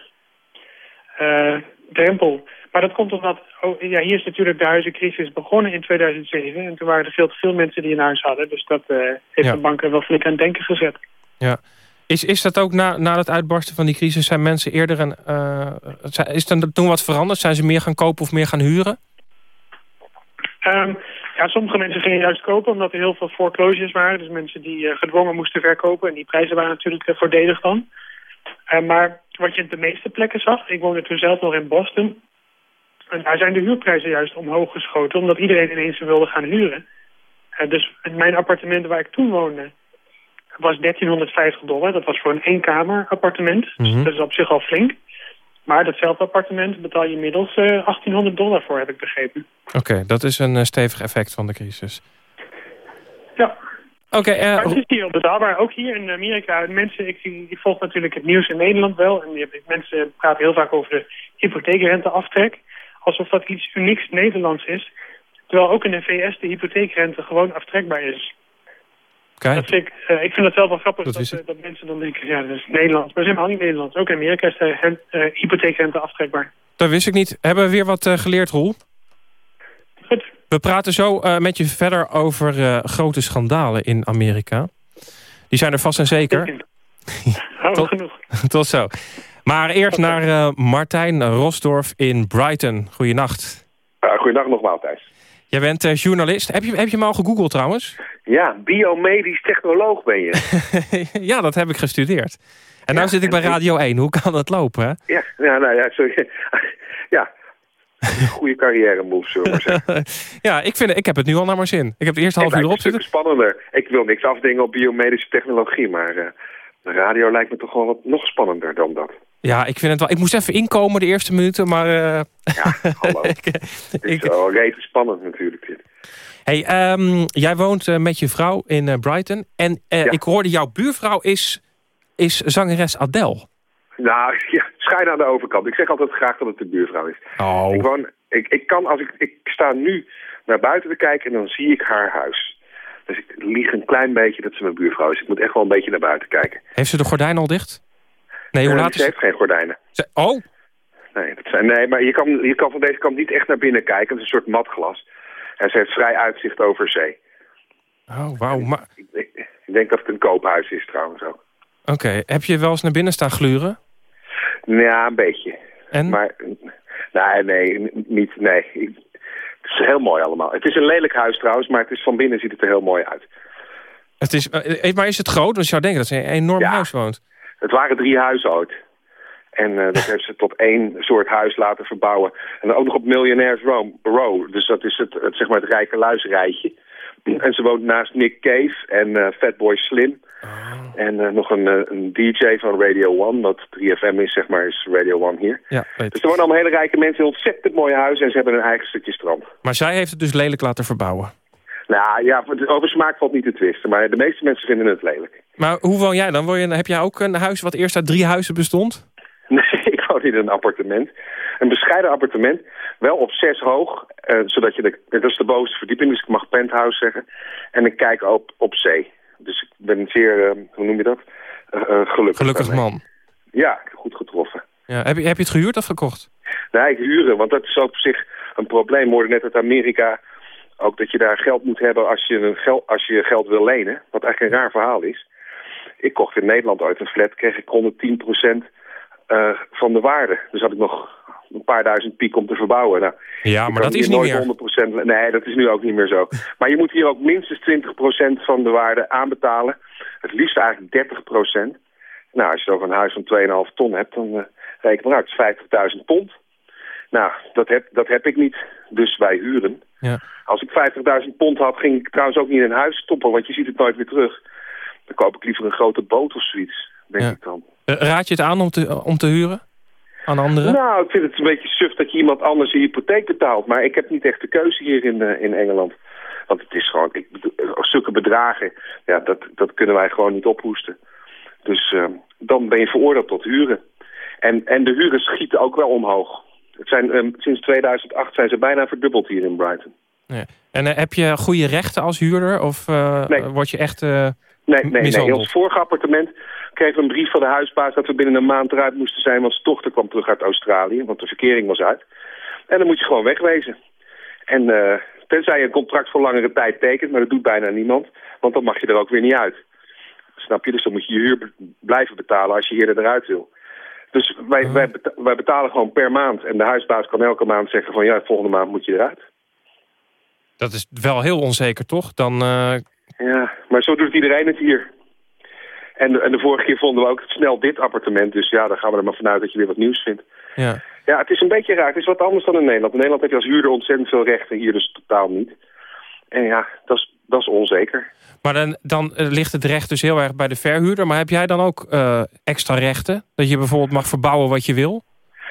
uh, drempel. Maar dat komt omdat, oh, ja, hier is natuurlijk de huizencrisis begonnen in 2007. En toen waren er veel te veel mensen die een huis hadden. Dus dat uh, heeft Ja. de banken wel flink aan het denken gezet. Ja. Is, is dat ook na, na het uitbarsten van die crisis... zijn mensen eerder een... Zijn- is er toen wat veranderd? Zijn ze meer gaan kopen of meer gaan huren? Ehm, ja, sommige mensen gingen juist kopen omdat er heel veel foreclosures waren. Dus mensen die eh, gedwongen moesten verkopen. En die prijzen waren natuurlijk uh, voordelig dan. Eh, maar wat je op de meeste plekken zag... Ik woonde toen zelf nog in Boston. En daar zijn de huurprijzen juist omhoog geschoten, omdat iedereen ineens wilde gaan huren. Dus mijn appartement waar ik toen woonde, was 1350 dollar. Dat was voor een eenkamer appartement. Dus Mhm. dat is op zich al flink. Maar datzelfde appartement betaal je inmiddels eh 1800 dollar voor, heb ik begrepen. Oké, dat is een eh, stevig effect van de crisis. Ja. Oké, eh, Maar het is hier onbetaalbaar. Ook hier in Amerika. Mensen, ik, ik volg natuurlijk het nieuws in Nederland wel. En je- mensen praten heel vaak over de hypotheekrenteaftrek. Alsof dat iets unieks Nederlands is. Terwijl ook in de VS de hypotheekrente gewoon aftrekbaar is. Kijk. Dat vind ik, eh, ik vind dat zelf wel grappig Dat dat, is dat, het. mensen dan denken, ja, dat is Nederlands. Maar ze zijn helemaal niet Nederlands. Ook in Amerika is de hen- eh, hypotheekrente aftrekbaar. dat wist ik niet. Hebben we weer wat eh, geleerd, Roel? Goed. We praten zo eh, met je verder over eh, grote schandalen in Amerika. Die zijn er vast en zeker. Tot- genoeg. Tot zo. Maar eerst naar eh, Martijn Rosdorf in Brighton. Goeienacht. Uh, goedendag nogmaals, Thijs. Jij bent eh, journalist. Heb je, heb je hem al gegoogeld trouwens? Ja, biomedisch technoloog ben je. ja, dat heb ik gestudeerd. En nu zit ik bij Radio 1. Hoe kan dat lopen? Hè? ja, nou ja, sorry. ja, goede carrière move, zullen we maar zeggen. ja, ik, vind, ik heb het nu al naar mijn zin. Ik heb het eerste half uur erop me zitten. spannender. Ik wil niks afdingen op biomedische technologie, maar eh, de radio lijkt me toch wel wat nog spannender dan dat. Ja, ik vind het wel. Ik moest even inkomen de eerste minuten, maar. eh, Hallo. ik, Het is ik- wel rete spannend natuurlijk. Dit. hey, ehm, jij woont eh, met je vrouw in eh, Brighton. En Ja. ik hoorde jouw buurvrouw is, is zangeres Adele. Nou, ja, schijn aan de overkant. Ik zeg altijd graag dat het de buurvrouw is. Oh. Ik, woon, ik, ik kan als ik, ik sta nu naar buiten te kijken en dan zie ik haar huis. Dus ik lieg een klein beetje dat ze mijn buurvrouw is. Ik moet echt wel een beetje naar buiten kijken. Heeft ze de gordijn al dicht? Nee, hoe Eh, ze heeft geen gordijnen. ze? Oh, Nee, dat zijn, nee maar je kan, je kan van deze kant niet echt naar binnen kijken. Het is een soort matglas. En ze heeft vrij uitzicht over zee. oh wauw. Maar Ik, denk dat het een koophuis is trouwens ook. Oké, heb je wel eens naar binnen staan gluren? Ja, een beetje. En? Maar nee, nee, niet. Nee. Het is heel mooi allemaal. Het is een lelijk huis trouwens, maar het is van binnen ziet het er heel mooi uit. Het is, eh, maar is het groot? Want je zou denken dat ze een enorm Ja. huis woont. Het waren drie huizen ooit. En eh, dat heeft ze tot één soort huis laten verbouwen. En dan ook nog op Millionaires Row. Dus dat is het, het, zeg maar het rijke luisrijtje. En ze woont naast Nick Cave en eh, Fatboy Slim. En eh, nog een, een DJ van Radio One, wat 3FM is, zeg maar, is Radio One hier. Ja, Dus er wonen allemaal hele rijke mensen in ontzettend mooie huizen en ze hebben een eigen stukje strand. Maar zij heeft het dus lelijk laten verbouwen. Nou ja, over smaak valt niet te twisten, maar de meeste mensen vinden het lelijk. Maar hoe woon jij dan? Woon je, heb jij ook een huis wat eerst uit drie huizen bestond? Nee, ik woon in een appartement. Een bescheiden appartement, wel op zes hoog, eh, zodat je de, dat is de bovenste verdieping, dus ik mag penthouse zeggen. En ik kijk op, op zee. Dus ik ben zeer, eh, hoe noem je dat, Eh, eh, gelukkig. Gelukkig daarmee. man. Ja, goed getroffen. Ja, heb, je, heb je het gehuurd of gekocht? Nee, ik huren, want dat is ook op zich een probleem. We hoorden net uit Amerika ook dat je daar geld moet hebben als je, een gel als je geld wil lenen. Wat eigenlijk een raar verhaal is. Ik kocht in Nederland uit een flat, kreeg ik 110% eh, van de waarde. Dus had ik nog een paar duizend piek om te verbouwen. Nou, Ja, maar dat is niet meer. 100%, le- nee, dat is nu ook niet meer zo. Maar je moet hier ook minstens 20% van de waarde aanbetalen. Het liefst eigenlijk 30%. Nou, als je over een huis van 2,5 ton hebt, dan uh, reken maar uit, 50.000 pond. Nou, dat heb, dat heb ik niet. Dus wij huren. Ja. Als ik 50.000 pond had, ging ik trouwens ook niet in een huis stoppen, want je ziet het nooit meer terug. Dan koop ik liever een grote boot of zoiets, denk Ja. ik dan. Eh, Raad je het aan om te, om te huren? Aan anderen? Nou, ik vind het een beetje suf dat je iemand anders een hypotheek betaalt. Maar ik heb niet echt de keuze hier in, eh, in Engeland. Want het is gewoon, ik bedoel, eh, zulke bedragen, ja, dat, dat kunnen wij gewoon niet ophoesten. Dus eh, dan ben je veroordeeld tot huren. En, en de huren schieten ook wel omhoog. Het zijn, eh, sinds 2008 zijn ze bijna verdubbeld hier in Brighton. Ja. En eh, heb je goede rechten als huurder? Of Nee. word je echt... eh, Nee, nee, nee. Ons vorige appartement kregen we een brief van de huisbaas dat we binnen een maand eruit moesten zijn, want zijn dochter kwam terug uit Australië, want de verkering was uit. En dan moet je gewoon wegwezen. En tenzij je een contract voor langere tijd tekent, maar dat doet bijna niemand, want dan mag je er ook weer niet uit. Snap je? Dus dan moet je je huur blijven betalen als je eerder eruit wil. Dus wij, wij, beta- wij betalen gewoon per maand. En de huisbaas kan elke maand zeggen van ja, volgende maand moet je eruit. Dat is wel heel onzeker, toch? Dan, eh, Ja, maar zo doet iedereen het hier. En, de- en de vorige keer vonden we ook snel dit appartement. Dus ja, dan gaan we er maar vanuit dat je weer wat nieuws vindt. ja. Ja, het is een beetje raar. Het is wat anders dan in Nederland. In Nederland heb je als huurder ontzettend veel rechten, hier dus totaal niet. En ja, dat is, dat is onzeker. Maar dan, dan eh, ligt het recht dus heel erg bij de verhuurder. Maar heb jij dan ook uh, extra rechten? Dat je bijvoorbeeld mag verbouwen wat je wil?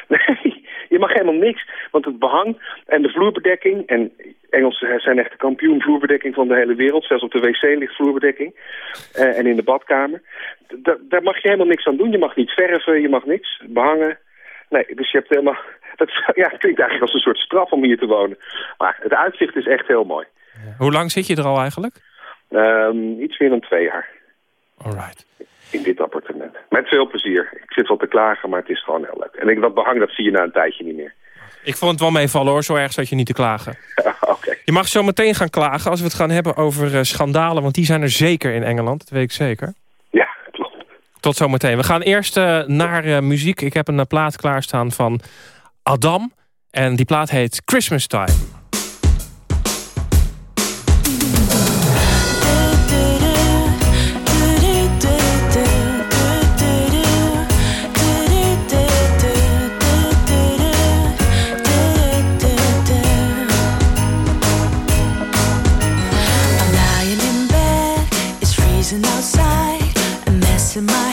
Nee, je mag helemaal niks. Want het behang en de vloerbedekking... en Engelsen zijn echt de kampioen vloerbedekking van de hele wereld. Zelfs op de wc ligt vloerbedekking. Uh, en in de badkamer. D daar mag je helemaal niks aan doen. Je mag niet verven, je mag niks behangen. Nee, dus je hebt helemaal... Dat ja, klinkt eigenlijk als een soort straf om hier te wonen. Maar het uitzicht is echt heel mooi. Hoe lang zit je er al eigenlijk? Um, iets meer dan twee jaar. Alright. In dit appartement. Met veel plezier. Ik zit wel te klagen, maar het is gewoon heel leuk. En ik, dat behang, dat zie je na een tijdje niet meer. Ik vond het wel meevallen hoor, zo erg zat je niet te klagen. okay. Je mag zo meteen gaan klagen als we het gaan hebben over uh, schandalen... want die zijn er zeker in Engeland, dat weet ik zeker. Ja, klopt. Tot zometeen. We gaan eerst uh, naar uh, muziek. Ik heb een plaat klaarstaan van Adam. En die plaat heet Christmas Time. messing outside, a mess my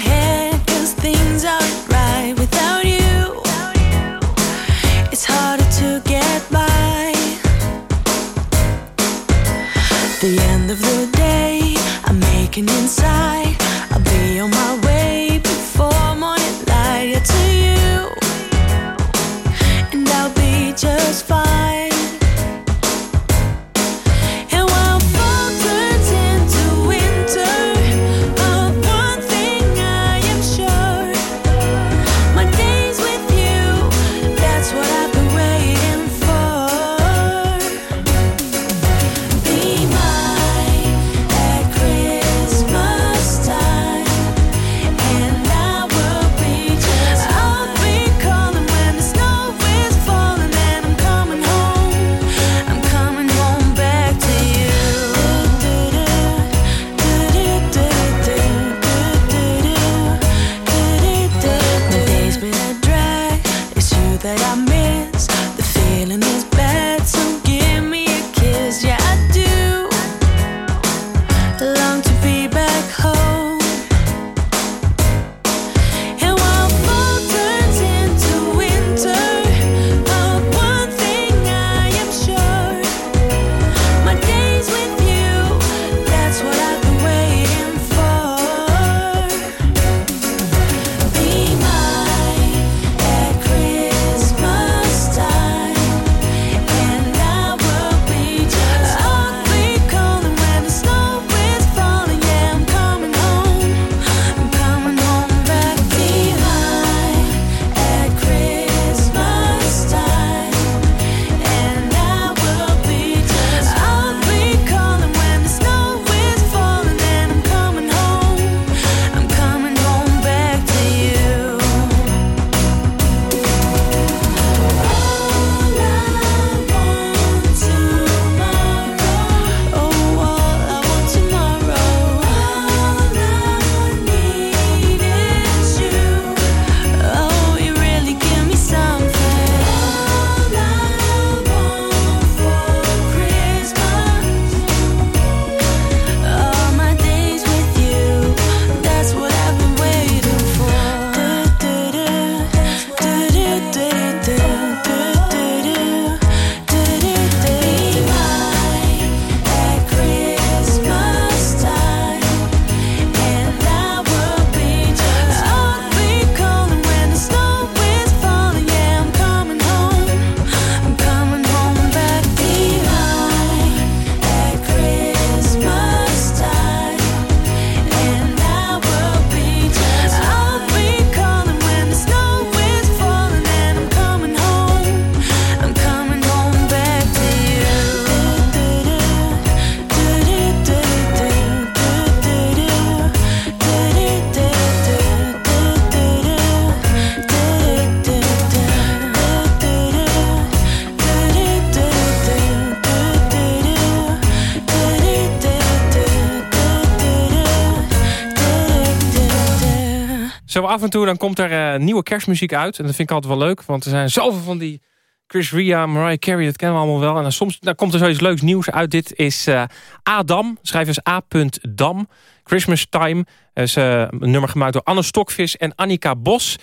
Zo af en toe dan komt er nieuwe kerstmuziek uit. En dat vind ik altijd wel leuk. Want er zijn zoveel van die Chris Ria, Mariah Carey, dat kennen we allemaal wel. En dan soms dan komt er zoiets leuks nieuws uit. Dit is uh, Adam, schrijf eens A.Dam. Christmas Time. Dat is een nummer gemaakt door Anne Stokvis en Annika Bos.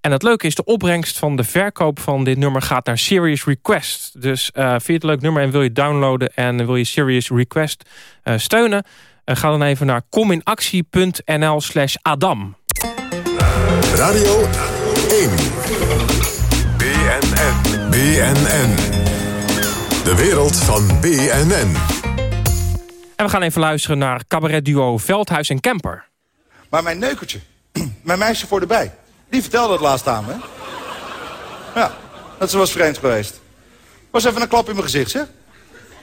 En het leuke is, de opbrengst van de verkoop van dit nummer gaat naar Serious Request. Dus uh, vind je het leuk nummer en wil je downloaden en wil je Serious Request steunen? Ga dan even naar kominactie.nl slash Adam. Radio 1. BNN. BNN. De wereld van BNN. En we gaan even luisteren naar cabaretduo Veldhuis en Kemper. Maar mijn neukertje, mijn meisje voor de bij... Die vertelde het laatst aan me. Ja, dat ze was vreemd geweest. Was even een klap in mijn gezicht, zeg.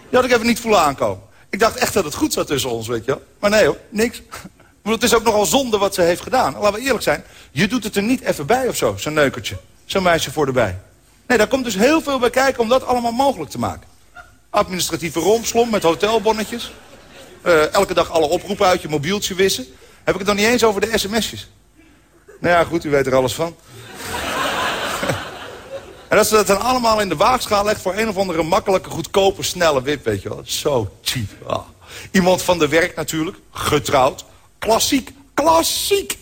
Die had ik even niet voelen aankomen. Ik dacht echt dat het goed zat tussen ons, weet je wel. Maar nee hoor, niks. het is ook nogal zonde wat ze heeft gedaan. Laten we eerlijk zijn. Je doet het er niet even bij of zo, zo'n neukertje. Zo'n meisje voor de bij. Nee, daar komt dus heel veel bij kijken om dat allemaal mogelijk te maken. Administratieve rompslom met hotelbonnetjes. Uh, elke dag alle oproepen uit je mobieltje wissen. Heb ik het dan niet eens over de sms'jes. Nou ja, goed, u weet er alles van. en dat ze dat dan allemaal in de waagschaal legt voor een of andere makkelijke, goedkope, snelle wip, weet je wel. Zo cheap. Ah. Iemand van de werk natuurlijk, getrouwd. Klassiek, klassiek.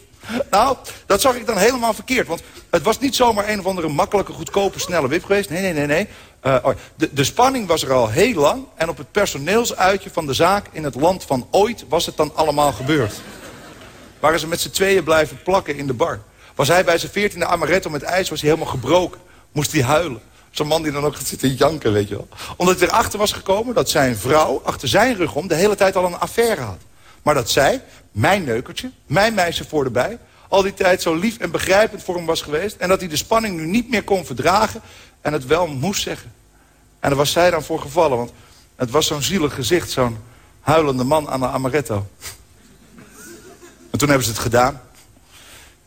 Nou, dat zag ik dan helemaal verkeerd. Want het was niet zomaar een of andere makkelijke, goedkope, snelle wip geweest. Nee, nee, nee, nee. Uh, oh, de, de spanning was er al heel lang. En op het personeelsuitje van de zaak in het land van ooit was het dan allemaal gebeurd. Waren ze met z'n tweeën blijven plakken in de bar. Was hij bij zijn veertiende amaretto met ijs, was hij helemaal gebroken. Moest hij huilen. Zo'n man die dan ook gaat zitten janken, weet je wel. Omdat hij erachter was gekomen dat zijn vrouw achter zijn rug om... de hele tijd al een affaire had. Maar dat zij, mijn neukertje, mijn meisje voor de bij... al die tijd zo lief en begrijpend voor hem was geweest... en dat hij de spanning nu niet meer kon verdragen... en het wel moest zeggen. En daar was zij dan voor gevallen, want het was zo'n zielig gezicht... zo'n huilende man aan de amaretto. En toen hebben ze het gedaan.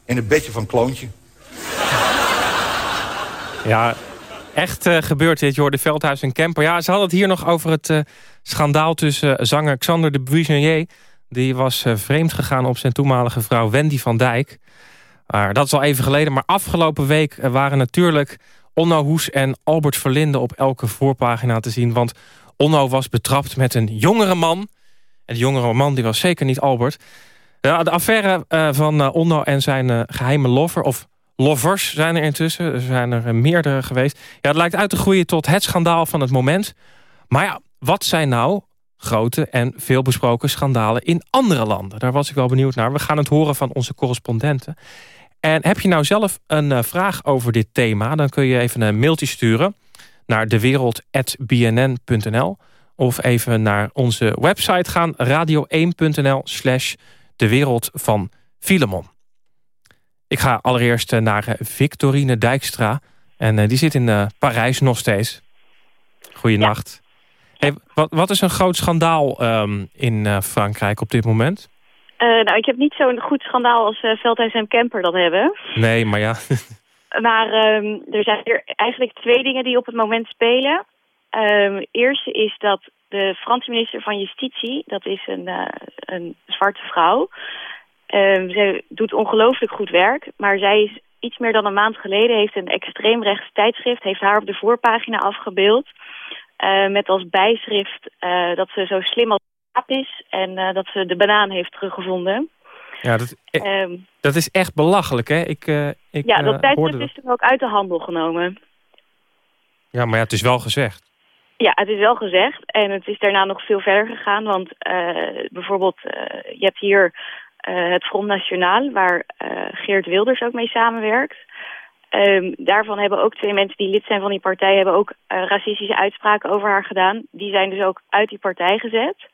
In het bedje van Kloontje. Ja, echt uh, gebeurd dit. Je hoorde Veldhuis en Kemper. Ja, ze hadden het hier nog over het uh, schandaal tussen uh, zanger Xander de Buissonnier. Die was vreemd gegaan op zijn toenmalige vrouw Wendy van Dijk. Maar dat is al even geleden. Maar afgelopen week waren natuurlijk Onno Hoes en Albert Verlinde op elke voorpagina te zien. Want Onno was betrapt met een jongere man. En die jongere man die was zeker niet Albert. De affaire uh, van Onno en zijn geheime lover... of lovers zijn er intussen. Er zijn er meerdere geweest. Ja, het lijkt uit te groeien tot het schandaal van het moment. Maar ja, wat zijn nou grote en veelbesproken schandalen in andere landen? Daar was ik wel benieuwd naar. We gaan het horen van onze correspondenten. En heb je nou zelf een vraag over dit thema... dan kun je even een mailtje sturen naar dewereld.bnn.nl... of even naar onze website gaan, radio1.nl slash de wereld van Filemon. Ik ga allereerst eh, naar eh, Victorine Dijkstra. En eh, die zit in Parijs nog steeds. Goeienacht. Hey, wat, wat, is een groot schandaal um, in Frankrijk op dit moment? Uh, nou, ik heb niet zo'n goed schandaal als uh, Veldhuis en Kemper dat hebben. Nee, maar ja. maar um, er zijn er eigenlijk twee dingen die op het moment spelen. Um, eerste is dat de Franse minister van Justitie, dat is een, uh, een zwarte vrouw. Zij doet ongelooflijk goed werk, maar zij is iets meer dan een maand geleden... heeft een extreemrechts tijdschrift, heeft haar op de voorpagina afgebeeld... Uh, met als bijschrift uh, dat ze zo slim als aap is en dat ze de banaan heeft teruggevonden. Ja, dat, um, dat is echt belachelijk, hè? Ik, ik, ja, dat tijdschrift is toen ook uit de handel genomen. Ja, maar ja, het is wel gezegd. Ja, het is wel gezegd. En het is daarna nog veel verder gegaan. Want bijvoorbeeld, je hebt hier het Front Nationaal... waar Geert Wilders ook mee samenwerkt. Um, daarvan hebben ook twee mensen die lid zijn van die partij... hebben ook racistische uitspraken over haar gedaan. Die zijn dus ook uit die partij gezet.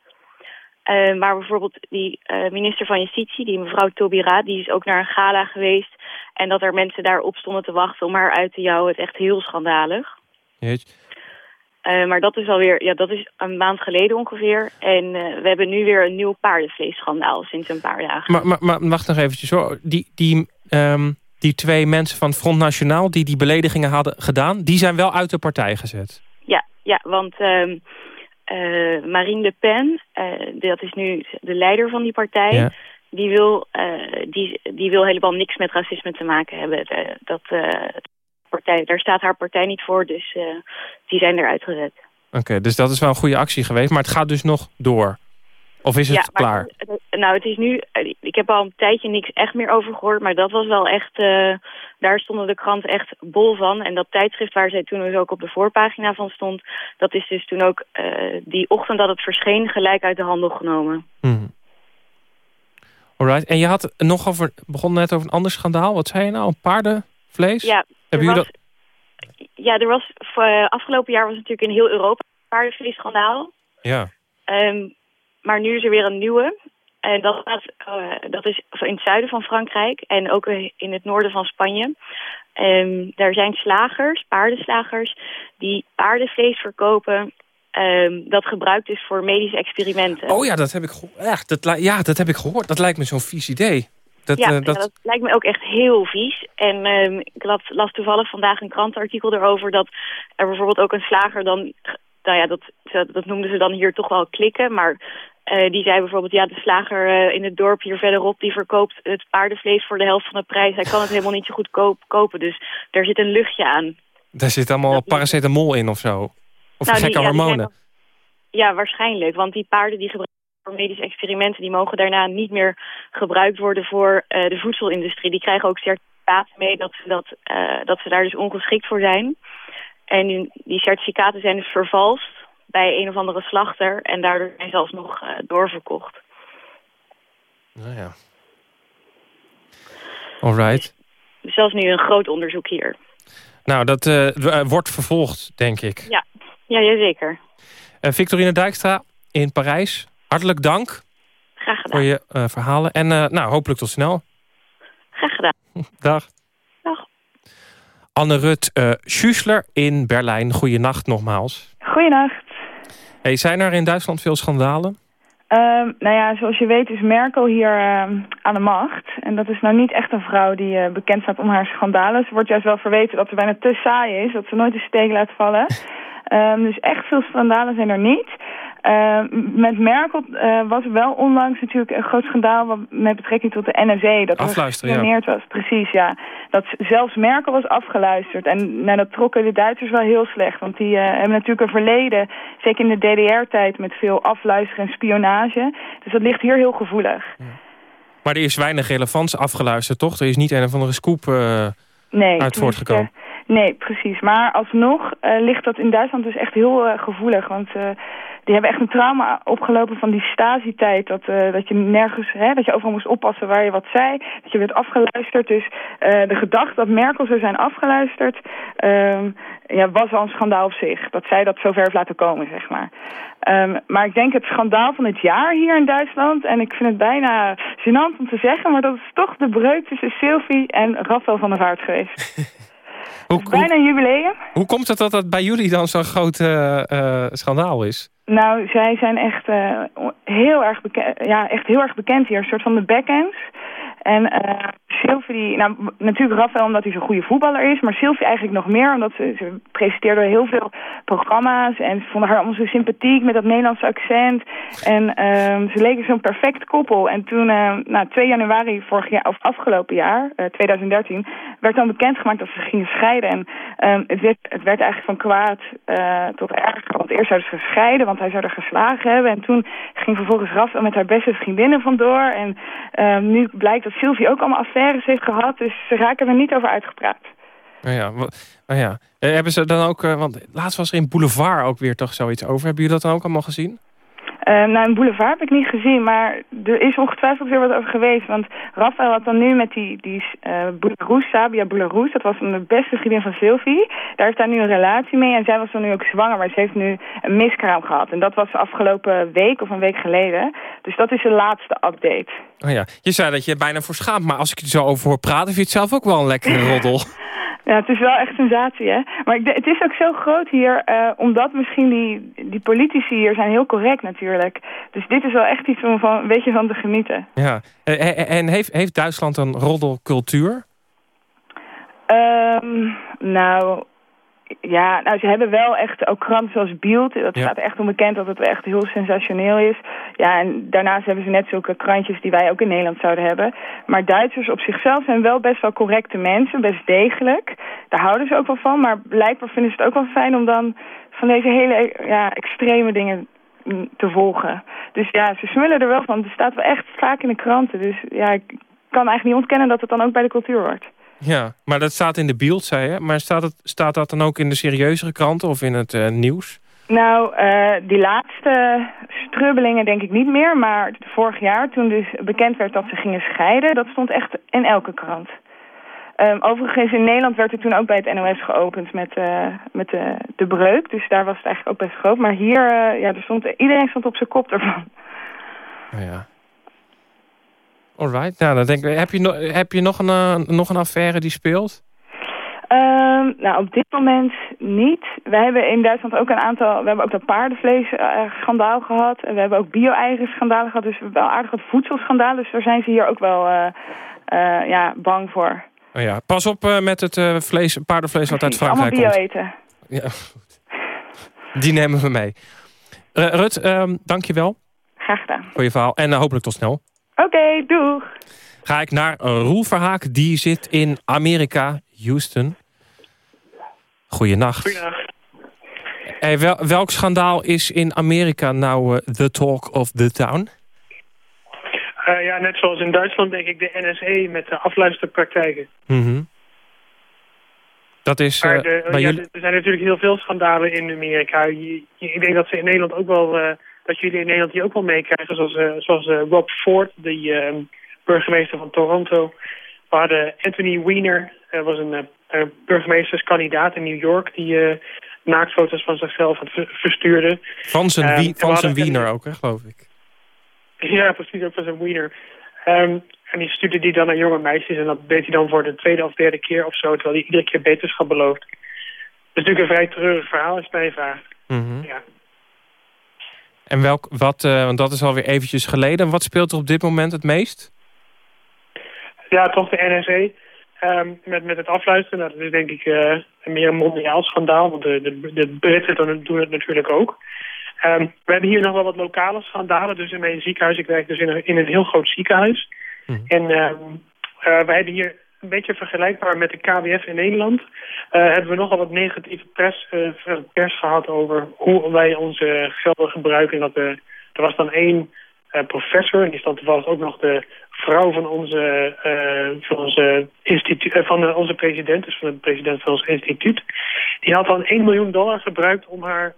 Uh, maar bijvoorbeeld die uh, minister van Justitie, die mevrouw Tobira... die is ook naar een gala geweest. En dat er mensen daarop stonden te wachten om haar uit te jouwen. Het is echt heel schandalig. Jeetje. Uh, maar dat is alweer, ja, dat is een maand geleden ongeveer. En uh, we hebben nu weer een nieuw paardenvleesschandaal sinds een paar dagen. Maar, maar, maar wacht nog eventjes hoor. Die, die, um, die twee mensen van Front Nationaal die die beledigingen hadden gedaan... die zijn wel uit de partij gezet? Ja, ja want um, uh, Marine Le Pen, dat is nu de leider van die partij... Ja. die wil, eh, die, die wil helemaal niks met racisme te maken hebben. Dat, eh, partij, daar staat haar partij niet voor, dus eh, die zijn eruit gered. Oké, dus dat is wel een goede actie geweest. Maar het gaat dus nog door. Of is het ja, maar, klaar? Nou, het is nu... eh, Ik heb al een tijdje niks echt meer over gehoord, maar dat was wel echt... eh, daar stonden de kranten echt bol van. En dat tijdschrift waar zij toen dus ook op de voorpagina van stond... dat is dus toen ook eh, die ochtend dat het verscheen gelijk uit de handel genomen. Mhm. Alright. En je had nog over, begon net over een ander schandaal. Wat zei je nou? Een paardenvlees? Ja, Hebben jullie was, ja, er was... afgelopen jaar was natuurlijk in heel Europa een paardenvleesschandaal. Ja. Ehm, maar nu is er weer een nieuwe. En dat, gaat, eh, dat is in het zuiden van Frankrijk en ook in het noorden van Spanje. Ehm, daar zijn slagers, paardenslagers, die paardenvlees verkopen... ehm, dat gebruikt is voor medische experimenten. Oh ja, dat heb ik gehoord. Ja, dat, ja, dat heb ik gehoord. Dat lijkt me zo'n vies idee. Dat, ja, eh, ja, dat... dat... lijkt me ook echt heel vies. En ehm, ik las, las toevallig vandaag een krantenartikel erover... dat er bijvoorbeeld ook een slager dan... Nou ja, dat, dat, noemden ze dan hier toch wel klikken. Maar eh, die zei bijvoorbeeld... ja, de slager eh, in het dorp hier verderop... die verkoopt het paardenvlees voor de helft van de prijs. Hij kan het helemaal niet zo goed koop, kopen. Dus daar zit een luchtje aan. Daar zit allemaal paracetamol in of zo. Of Nou, gekke die hormonen. Ja, waarschijnlijk. Want die paarden die gebruiken voor medische experimenten... die mogen daarna niet meer gebruikt worden voor eh, de voedselindustrie. Die krijgen ook certificaten mee dat ze, dat, dat ze daar dus ongeschikt voor zijn. En die- die certificaten zijn dus vervalst bij een of andere slachter... en daardoor zijn ze alsnog eh, doorverkocht. Nou ja. Alright. Dus is nu een groot onderzoek hier. Nou, dat eh, eh, wordt vervolgd, denk ik. Ja, ja jazeker. Eh, Victorine Dijkstra in Parijs. Hartelijk dank Graag gedaan. voor je eh, verhalen. En eh, nou, hopelijk tot snel. Graag gedaan. Dag. Dag. Anne-Rut uh, Schussler in Berlijn. Goeienacht nogmaals. Goeienacht. Hey, zijn er in Duitsland veel schandalen? Ehm, nou ja, zoals je weet is Merkel hier ehm, aan de macht. En dat is nou niet echt een vrouw die eh, bekend staat om haar schandalen. Ze wordt juist wel verweten dat ze bijna te saai is, dat ze nooit de steek laat vallen. Ehm, dus echt veel schandalen zijn er niet. Ehm, met Merkel eh, was er wel onlangs natuurlijk een groot schandaal wat- met betrekking tot de NSE. Dat er Afluisteren, ja. was, precies, ja. Dat zelfs Merkel was afgeluisterd. En nou, dat trokken de Duitsers wel heel slecht. Want die eh, hebben natuurlijk een verleden, zeker in de DDR-tijd, met veel afluisteren en spionage. Dus dat ligt hier heel gevoelig. Maar er is weinig relevants afgeluisterd, toch? Er is niet een of andere scoop eh, Nee, uit voortgekomen. Nee, precies. Maar alsnog eh, ligt dat in Duitsland dus echt heel eh, gevoelig. Want eh, die hebben echt een trauma opgelopen van die stasi-tijd. Dat, dat je nergens, hè, dat je overal moest oppassen waar je wat zei. Dat je werd afgeluisterd. Dus de gedachte dat Merkel zou zijn afgeluisterd... ehm, ja, was al een schandaal op zich. Dat zij dat zover heeft laten komen, zeg maar. Ehm, maar ik denk het schandaal van het jaar hier in Duitsland... en ik vind het bijna gênant om te zeggen... maar dat is toch de breuk tussen Sylvie en Rafael van der Vaart geweest. Hoe, Bijna een jubileum. hoe komt het dat dat bij jullie dan zo'n groot eh, eh, schandaal is? Nou, zij zijn echt, eh, heel erg bekend, ja, echt heel erg bekend hier. Een soort van de backends. En eh Sylvie, nou, natuurlijk Rafael omdat hij zo'n goede voetballer is. Maar Sylvie eigenlijk nog meer, omdat ze, ze presenteerde heel veel programma's. En ze vonden haar allemaal zo sympathiek met dat Nederlandse accent. En ehm, ze leken zo'n perfect koppel. En toen, eh, nou, 2 januari vorig jaar, of afgelopen jaar, eh, 2013, werd dan bekendgemaakt dat ze gingen scheiden. En ehm, het, werd, het werd eigenlijk van kwaad eh, tot erg. Want eerst zouden ze gescheiden, want hij zou er geslagen hebben. En toen ging vervolgens Rafael met haar beste vriendinnen vandoor. En ehm, nu blijkt dat Sylvie ook allemaal affaires heeft gehad. Dus ze raken er niet over uitgepraat. Nou ja, nou ja. Eh, hebben ze dan ook, eh, want laatst was er in Boulevard ook weer toch zoiets over. Hebben jullie dat dan ook allemaal gezien? Eh, nou, een boulevard heb ik niet gezien, maar er is ongetwijfeld weer wat over geweest. Want Rafael had dan nu met die, die uh, Sabia Boularoes, dat was de beste vriendin van Sylvie. Daar heeft hij nu een relatie mee en zij was dan nu ook zwanger, maar ze heeft nu een miskraam gehad. En dat was afgelopen week of een week geleden. Dus dat is de laatste update. Oh ja. Je zei dat je bijna voor schaamt, maar als ik er zo over hoor praten, vind je het zelf ook wel een lekkere roddel. Ja, het is wel echt sensatie, hè. Maar ik, het is ook zo groot hier, uh, omdat misschien die, die politici hier zijn heel correct natuurlijk. Dus dit is wel echt iets om van, een beetje van te genieten. Ja, en, en heeft, heeft Duitsland een roddelcultuur? Um, nou, Ja, nou, ze hebben wel echt ook kranten zoals Bild. Dat Ja. staat echt onbekend dat het echt heel sensationeel is. Ja, en daarnaast hebben ze net zulke krantjes die wij ook in Nederland zouden hebben. Maar Duitsers op zichzelf zijn wel best wel correcte mensen, best degelijk. Daar houden ze ook wel van. Maar blijkbaar vinden ze het ook wel fijn om dan van deze hele ja, extreme dingen te volgen. Dus ja, ze smullen er wel van. Het staat wel echt vaak in de kranten. Dus ja, ik kan eigenlijk niet ontkennen dat het dan ook bij de cultuur hoort. Ja, maar dat staat in de beeld, zei je. Maar staat, het, staat dat dan ook in de serieuzere kranten of in het eh, nieuws? Nou, eh, die laatste strubbelingen denk ik niet meer. Maar vorig jaar, toen dus bekend werd dat ze gingen scheiden... dat stond echt in elke krant. Ehm, overigens, in Nederland werd er toen ook bij het NOS geopend met, eh, met de, de breuk. Dus daar was het eigenlijk ook best groot. Maar hier, ja, er stond, iedereen stond op zijn kop ervan. Oh ja. Alright, nou dan denk ik, heb je, heb je nog, een, eh, nog een affaire die speelt? Ehm, nou, op dit moment niet. We hebben in Duitsland ook een aantal... We hebben ook dat paardenvlees-schandaal gehad. En we hebben ook bio-eigen-schandalen gehad. Dus we hebben wel aardig wat voedselschandalen. Dus daar zijn ze hier ook wel eh, eh, ja, bang voor. Oh ja, pas op eh, met het eh, vlees, paardenvlees wat uit Allemaal Frankrijk komt. eten. Ja, goed. Die nemen we mee. Eh, Rut, ehm dank je wel Graag gedaan. voor je verhaal. En eh, hopelijk tot snel. Oké, doeg. Ga ik naar eh, Roel Verhaak. Die zit in Amerika, Houston. Goeienacht. Goedendag. Hey, wel, welk schandaal is in Amerika nou eh, the talk of the town? Eh, ja, net zoals in Duitsland denk ik de NSE met de afluisterpraktijken. Mhm. Dat is Maar eh, de, bij ja, jullie... er zijn natuurlijk heel veel schandalen in Amerika. Je- je- ik denk dat ze in Nederland ook wel, eh, dat jullie in Nederland die ook wel meekrijgen. Zoals, eh, zoals eh, Rob Ford, de eh, burgemeester van Toronto. We hadden Anthony Weiner, uh, was een eh, burgemeesterskandidaat in New York. Die eh, naaktfoto's van zichzelf verstuurde. Van zijn, Ehm, wie, van zijn wiener ook, hè, geloof ik. Ja, precies, ook van zijn wiener. Ehm, en die stuurde die dan naar jonge meisjes. En dat deed hij dan voor de tweede of derde keer of zo. Terwijl hij iedere keer beterschap belooft. Dat is natuurlijk een vrij treurig verhaal, als je mij vraagt. Mhm. Ja. En welk, wat, eh, want dat is alweer eventjes geleden. Wat speelt er op dit moment het meest? Ja, toch de NSE. Ehm, met, met het afluisteren, nou, dat is denk ik een meer een mondiaal schandaal. Want de, de, de Britten doen, doen het natuurlijk ook. Ehm, we hebben hier nog wel wat lokale schandalen. Dus in mijn ziekenhuis, ik werk dus in een, in een heel groot ziekenhuis. En ehm eh, wij hebben hier een beetje vergelijkbaar met de KWF in Nederland. eh, hebben we nogal wat negatieve pers, eh, pers gehad over hoe wij onze gelden gebruiken. En dat we, er was dan één eh, professor, en die dan toevallig ook nog de vrouw van onze, eh, van onze, instituut, eh, van eh, onze president, dus van de president van ons instituut. Die had dan 1 miljoen dollar gebruikt om haar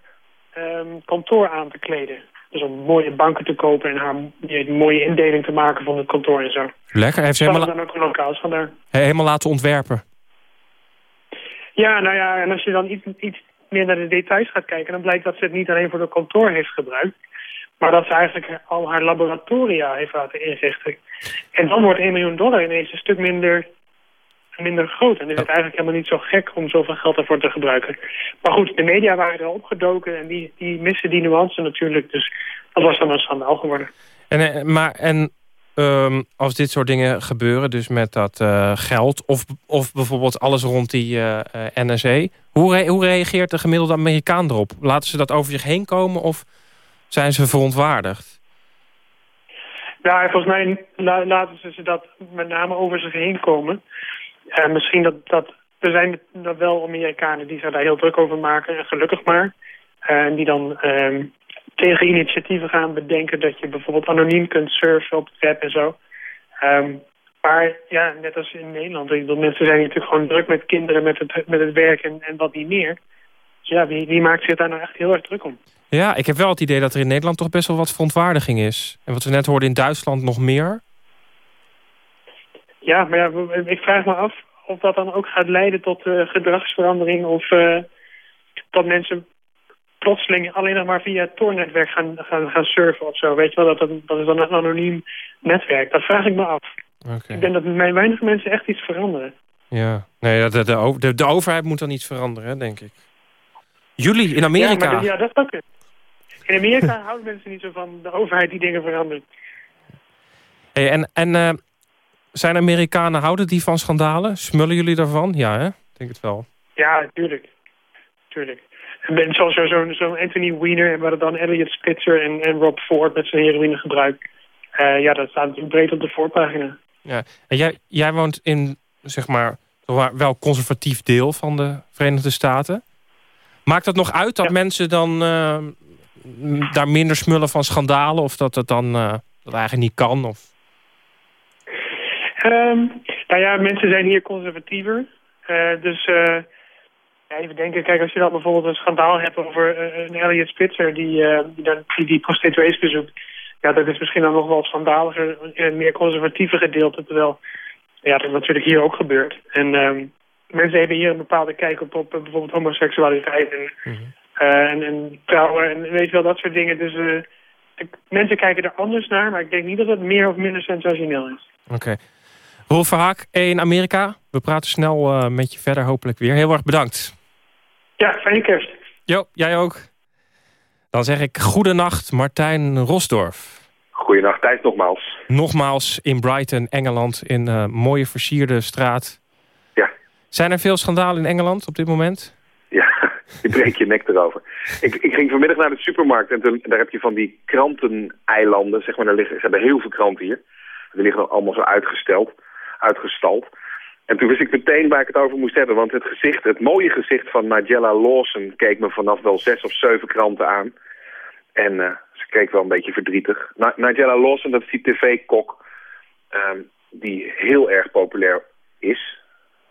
ehm, kantoor aan te kleden. Dus om mooie banken te kopen en haar die, die mooie indeling te maken van het kantoor en zo. Lekker, heeft ze helemaal, dan ook een lokaal vandaar. helemaal laten ontwerpen. Ja, nou ja, en als je dan iets, iets meer naar de details gaat kijken... dan blijkt dat ze het niet alleen voor het kantoor heeft gebruikt... maar dat ze eigenlijk al haar laboratoria heeft laten inrichten. En dan wordt 1 miljoen dollar ineens een stuk minder, minder groot. En is het eigenlijk helemaal niet zo gek om zoveel geld ervoor te gebruiken. Maar goed, de media waren er opgedoken en die, die missen die nuance natuurlijk. Dus dat was dan een schandaal geworden. En, eh, maar, en ehm, als dit soort dingen gebeuren, dus met dat eh, geld... Of, of bijvoorbeeld alles rond die eh, eh, NSE... Hoe, re- hoe reageert de gemiddelde Amerikaan erop? Laten ze dat over zich heen komen of zijn ze verontwaardigd? Ja, volgens mij la- laten ze ze dat met name over zich heen komen. Eh, misschien dat, dat... Er zijn dat wel Amerikanen die zich daar heel druk over maken. En gelukkig maar. Eh, En die dan ehm, tegen initiatieven gaan bedenken... dat je bijvoorbeeld anoniem kunt surfen op het web en zo. Ehm, maar ja, net als in Nederland. Ik bedoel, mensen zijn natuurlijk gewoon druk met kinderen, met het, met het werk en, en wat niet meer. Dus ja, wie, wie maakt zich daar nou echt heel erg druk om? Ja, ik heb wel het idee dat er in Nederland toch best wel wat verontwaardiging is. En wat we net hoorden in Duitsland nog meer. Ja, maar ja, ik vraag me af of dat dan ook gaat leiden tot eh, gedragsverandering... of eh, dat mensen plotseling alleen nog maar via het Tor-netwerk gaan, gaan, gaan surfen of zo. Weet je wel, dat, dat, dat is dan een anoniem netwerk. Dat vraag ik me af. Ik denk dat met weinig mensen echt iets veranderen. Ja, nee, de, de, de, de overheid moet dan iets veranderen, denk ik. Jullie in Amerika. Ja, dat- ja, het. In Amerika houden mensen niet zo van de overheid die dingen verandert. Hey, en en eh, zijn Amerikanen, houden die van schandalen? Smullen jullie daarvan? Ja, hè? Ik denk het wel. Ja, natuurlijk. tuurlijk. En zoals zo'n zo Anthony Weiner, maar dan Elliot Spitzer en, en Rob Ford met zijn heroïnegebruik. Uh, ja, dat staat natuurlijk breed op de voorpagina. Ja. En jij, jij woont in, zeg maar, wel conservatief deel van de Verenigde Staten. Maakt dat nog uit dat mensen dan uh, daar minder smullen van schandalen? Of dat het dan uh, dat eigenlijk niet kan? Of? Um, nou ja, mensen zijn hier conservatiever. Uh, dus ja, even denken, kijk, als je dan bijvoorbeeld een schandaal hebt over een Elliot Spitzer die, die, dan, die, die prostituees bezoekt. Ja, dat is misschien dan nog wel schandaliger in een meer conservatieve gedeelte. Terwijl ja, dat natuurlijk hier ook gebeurt. En um, mensen hebben hier een bepaalde kijk op, op bijvoorbeeld homoseksualiteit en, mm -hmm. en, en, trouwen en weet je wel, dat soort dingen. Dus mensen kijken er anders naar, maar ik denk niet dat het meer of minder sensationeel is. Oké. Okay. Rolf Verhaak in Amerika. We praten snel uh, met je verder hopelijk weer. Heel erg bedankt. Ja, fijne kerst. Jo, jij ook. Dan zeg ik goedenacht Martijn Rosdorf. Goedenacht, Thijs nogmaals. Nogmaals in Brighton, Engeland, in een mooie versierde straat. Ja. Zijn er veel schandalen in Engeland op dit moment? Ja, je breekt je nek erover. ik, ik ging vanmiddag naar de supermarkt en toen, daar heb je van die kranteneilanden. Zeg maar, daar liggen, ze hebben heel veel kranten hier. Die liggen allemaal zo uitgesteld, uitgestald. En toen wist ik meteen waar ik het over moest hebben. Want het gezicht, het mooie gezicht van Nigella Lawson keek me vanaf wel zes of zeven kranten aan. En uh, ze keek wel een beetje verdrietig. Na Nigella Lawson, dat is die tv-kok um, die heel erg populair is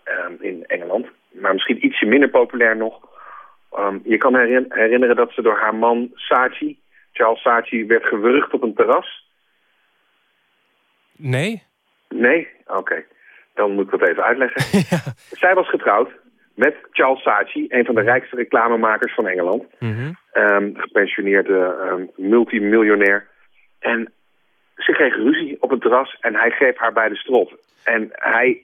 um, in Engeland. Maar misschien ietsje minder populair nog. Um, je kan herin herinneren dat ze door haar man Saatchi, Charles Saatchi, werd gewurgd op een terras. Nee? Nee? Oké. Okay. Dan moet ik dat even uitleggen. ja. Zij was getrouwd met Charles Saatchi, een van de rijkste reclamemakers van Engeland. Mm -hmm. um, gepensioneerde um, multimiljonair. En ze kregen ruzie op het terras en hij greep haar bij de strot. En hij,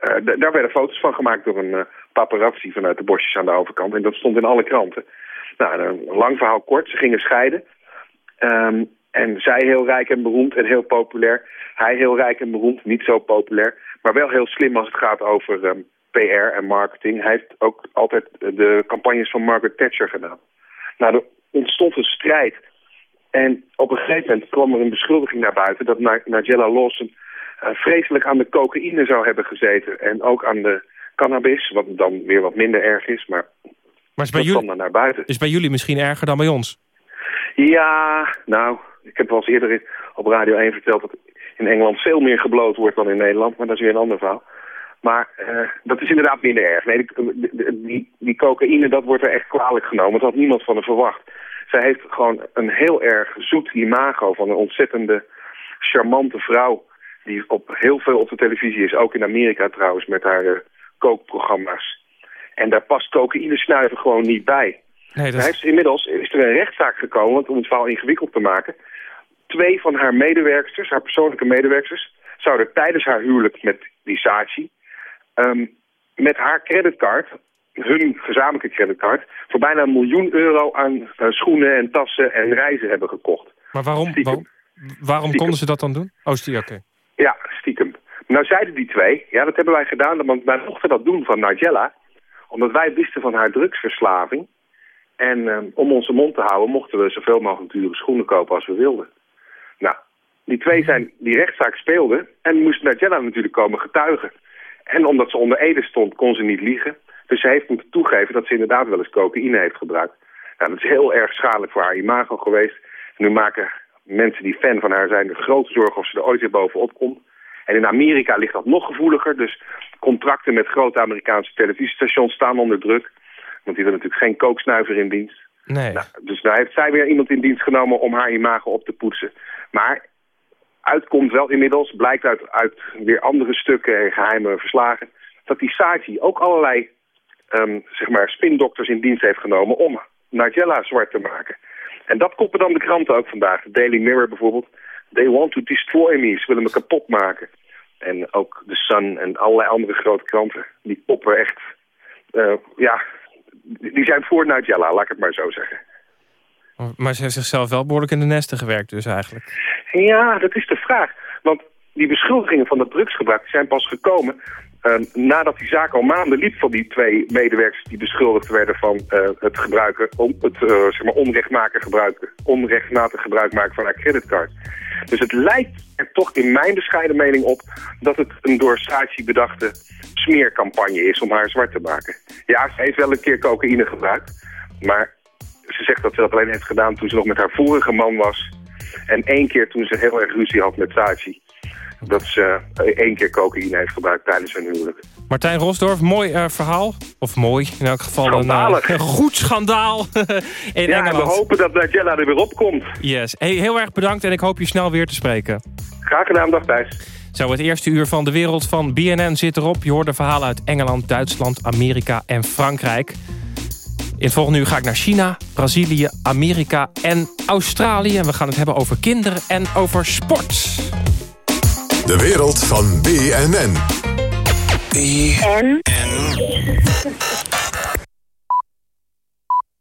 uh, daar werden foto's van gemaakt door een uh, paparazzi vanuit de bosjes aan de overkant. En dat stond in alle kranten. Nou, een lang verhaal kort, ze gingen scheiden. Um, en zij heel rijk en beroemd en heel populair. Hij heel rijk en beroemd, niet zo populair. Maar wel heel slim als het gaat over um, PR en marketing. Hij heeft ook altijd de campagnes van Margaret Thatcher gedaan. Nou, er ontstond een strijd. En op een gegeven moment kwam er een beschuldiging naar buiten... dat Nigella Lawson uh, vreselijk aan de cocaïne zou hebben gezeten. En ook aan de cannabis, wat dan weer wat minder erg is. Maar, maar is bij dat kwam dan naar buiten. Is bij jullie misschien erger dan bij ons? Ja, nou, ik heb wel eens eerder op Radio 1 verteld... dat in Engeland veel meer gebloot wordt dan in Nederland. Maar dat is weer een ander verhaal. Maar uh, dat is inderdaad minder erg. Nee, die, die, die, cocaïne, dat wordt er echt kwalijk genomen. Dat had niemand van haar verwacht. Zij heeft gewoon een heel erg zoet imago van een ontzettende charmante vrouw... die op heel veel op de televisie is. Ook in Amerika trouwens, met haar uh, kookprogramma's. En daar past cocaïne snuiven gewoon niet bij. Nee, dat... heeft, inmiddels is er een rechtszaak gekomen, want om het verhaal ingewikkeld te maken... twee van haar medewerksters, haar persoonlijke medewerksters... zouden tijdens haar huwelijk met die Saatchi um, met haar creditcard, hun gezamenlijke creditcard, voor bijna een miljoen euro aan uh, schoenen en tassen en reizen hebben gekocht. Maar waarom, waarom, waarom konden ze dat dan doen? Oh. Okay. Ja, stiekem. Nou zeiden die twee, ja dat hebben wij gedaan, want wij mochten dat doen van Nigella, omdat wij wisten van haar drugsverslaving. En um, om onze mond te houden mochten we zoveel mogelijk dure schoenen kopen als we wilden. Nou, die twee zijn die rechtszaak speelden en moest Nigella natuurlijk komen getuigen. En omdat ze onder Ede stond, kon ze niet liegen. Dus ze heeft moeten toegeven dat ze inderdaad wel eens cocaïne heeft gebruikt. Nou, dat is heel erg schadelijk voor haar imago geweest. En nu maken mensen die fan van haar zijn de grote zorgen of ze er ooit weer bovenop komt. En in Amerika ligt dat nog gevoeliger. Dus contracten met grote Amerikaanse televisiestations staan onder druk. Want die willen natuurlijk geen kooksnuiver in dienst. Nee. Nou, dus daar heeft zij weer iemand in dienst genomen om haar imago op te poetsen. Maar uitkomt wel inmiddels, blijkt uit, weer andere stukken en geheime verslagen, dat die Saatchi ook allerlei um, zeg maar spindokters in dienst heeft genomen om Nigella zwart te maken. En dat koppen dan de kranten ook vandaag. De Daily Mirror bijvoorbeeld. They want to destroy me. Ze willen me kapot maken. En ook The Sun en allerlei andere grote kranten. Die koppen echt... Uh, ja, die zijn voor Nigella, laat ik het maar zo zeggen. Maar ze heeft zichzelf wel behoorlijk in de nesten gewerkt dus eigenlijk. Ja, dat is de vraag. Want die beschuldigingen van dat drugsgebruik zijn pas gekomen uh, nadat die zaak al maanden liep van die twee medewerkers die beschuldigd werden van uh, het gebruiken, om, het uh, zeg maar onrechtmatig gebruik, onrechtmatig gebruik maken van haar creditcard. Dus het lijkt er toch in mijn bescheiden mening op dat het een door Saatchi bedachte smeercampagne is om haar zwart te maken. Ja, ze heeft wel een keer cocaïne gebruikt, maar ze zegt dat ze dat alleen heeft gedaan toen ze nog met haar vorige man was. En één keer toen ze heel erg ruzie had met Saatchi dat ze één keer cocaïne heeft gebruikt tijdens hun huwelijk. Martijn Rosdorf, mooi uh, verhaal. Of mooi, in elk geval een, uh, een, goed schandaal in ja, Engeland. we hopen dat Nigella er weer op komt. Yes. Hey, heel erg bedankt en ik hoop je snel weer te spreken. Graag gedaan, dag Thijs. Zo, het eerste uur van de wereld van BNN zit erop. Je hoort de verhalen uit Engeland, Duitsland, Amerika en Frankrijk. In het volgende uur ga ik naar China, Brazilië, Amerika en Australië. En we gaan het hebben over kinderen en over sport. De wereld van BNN. BNN.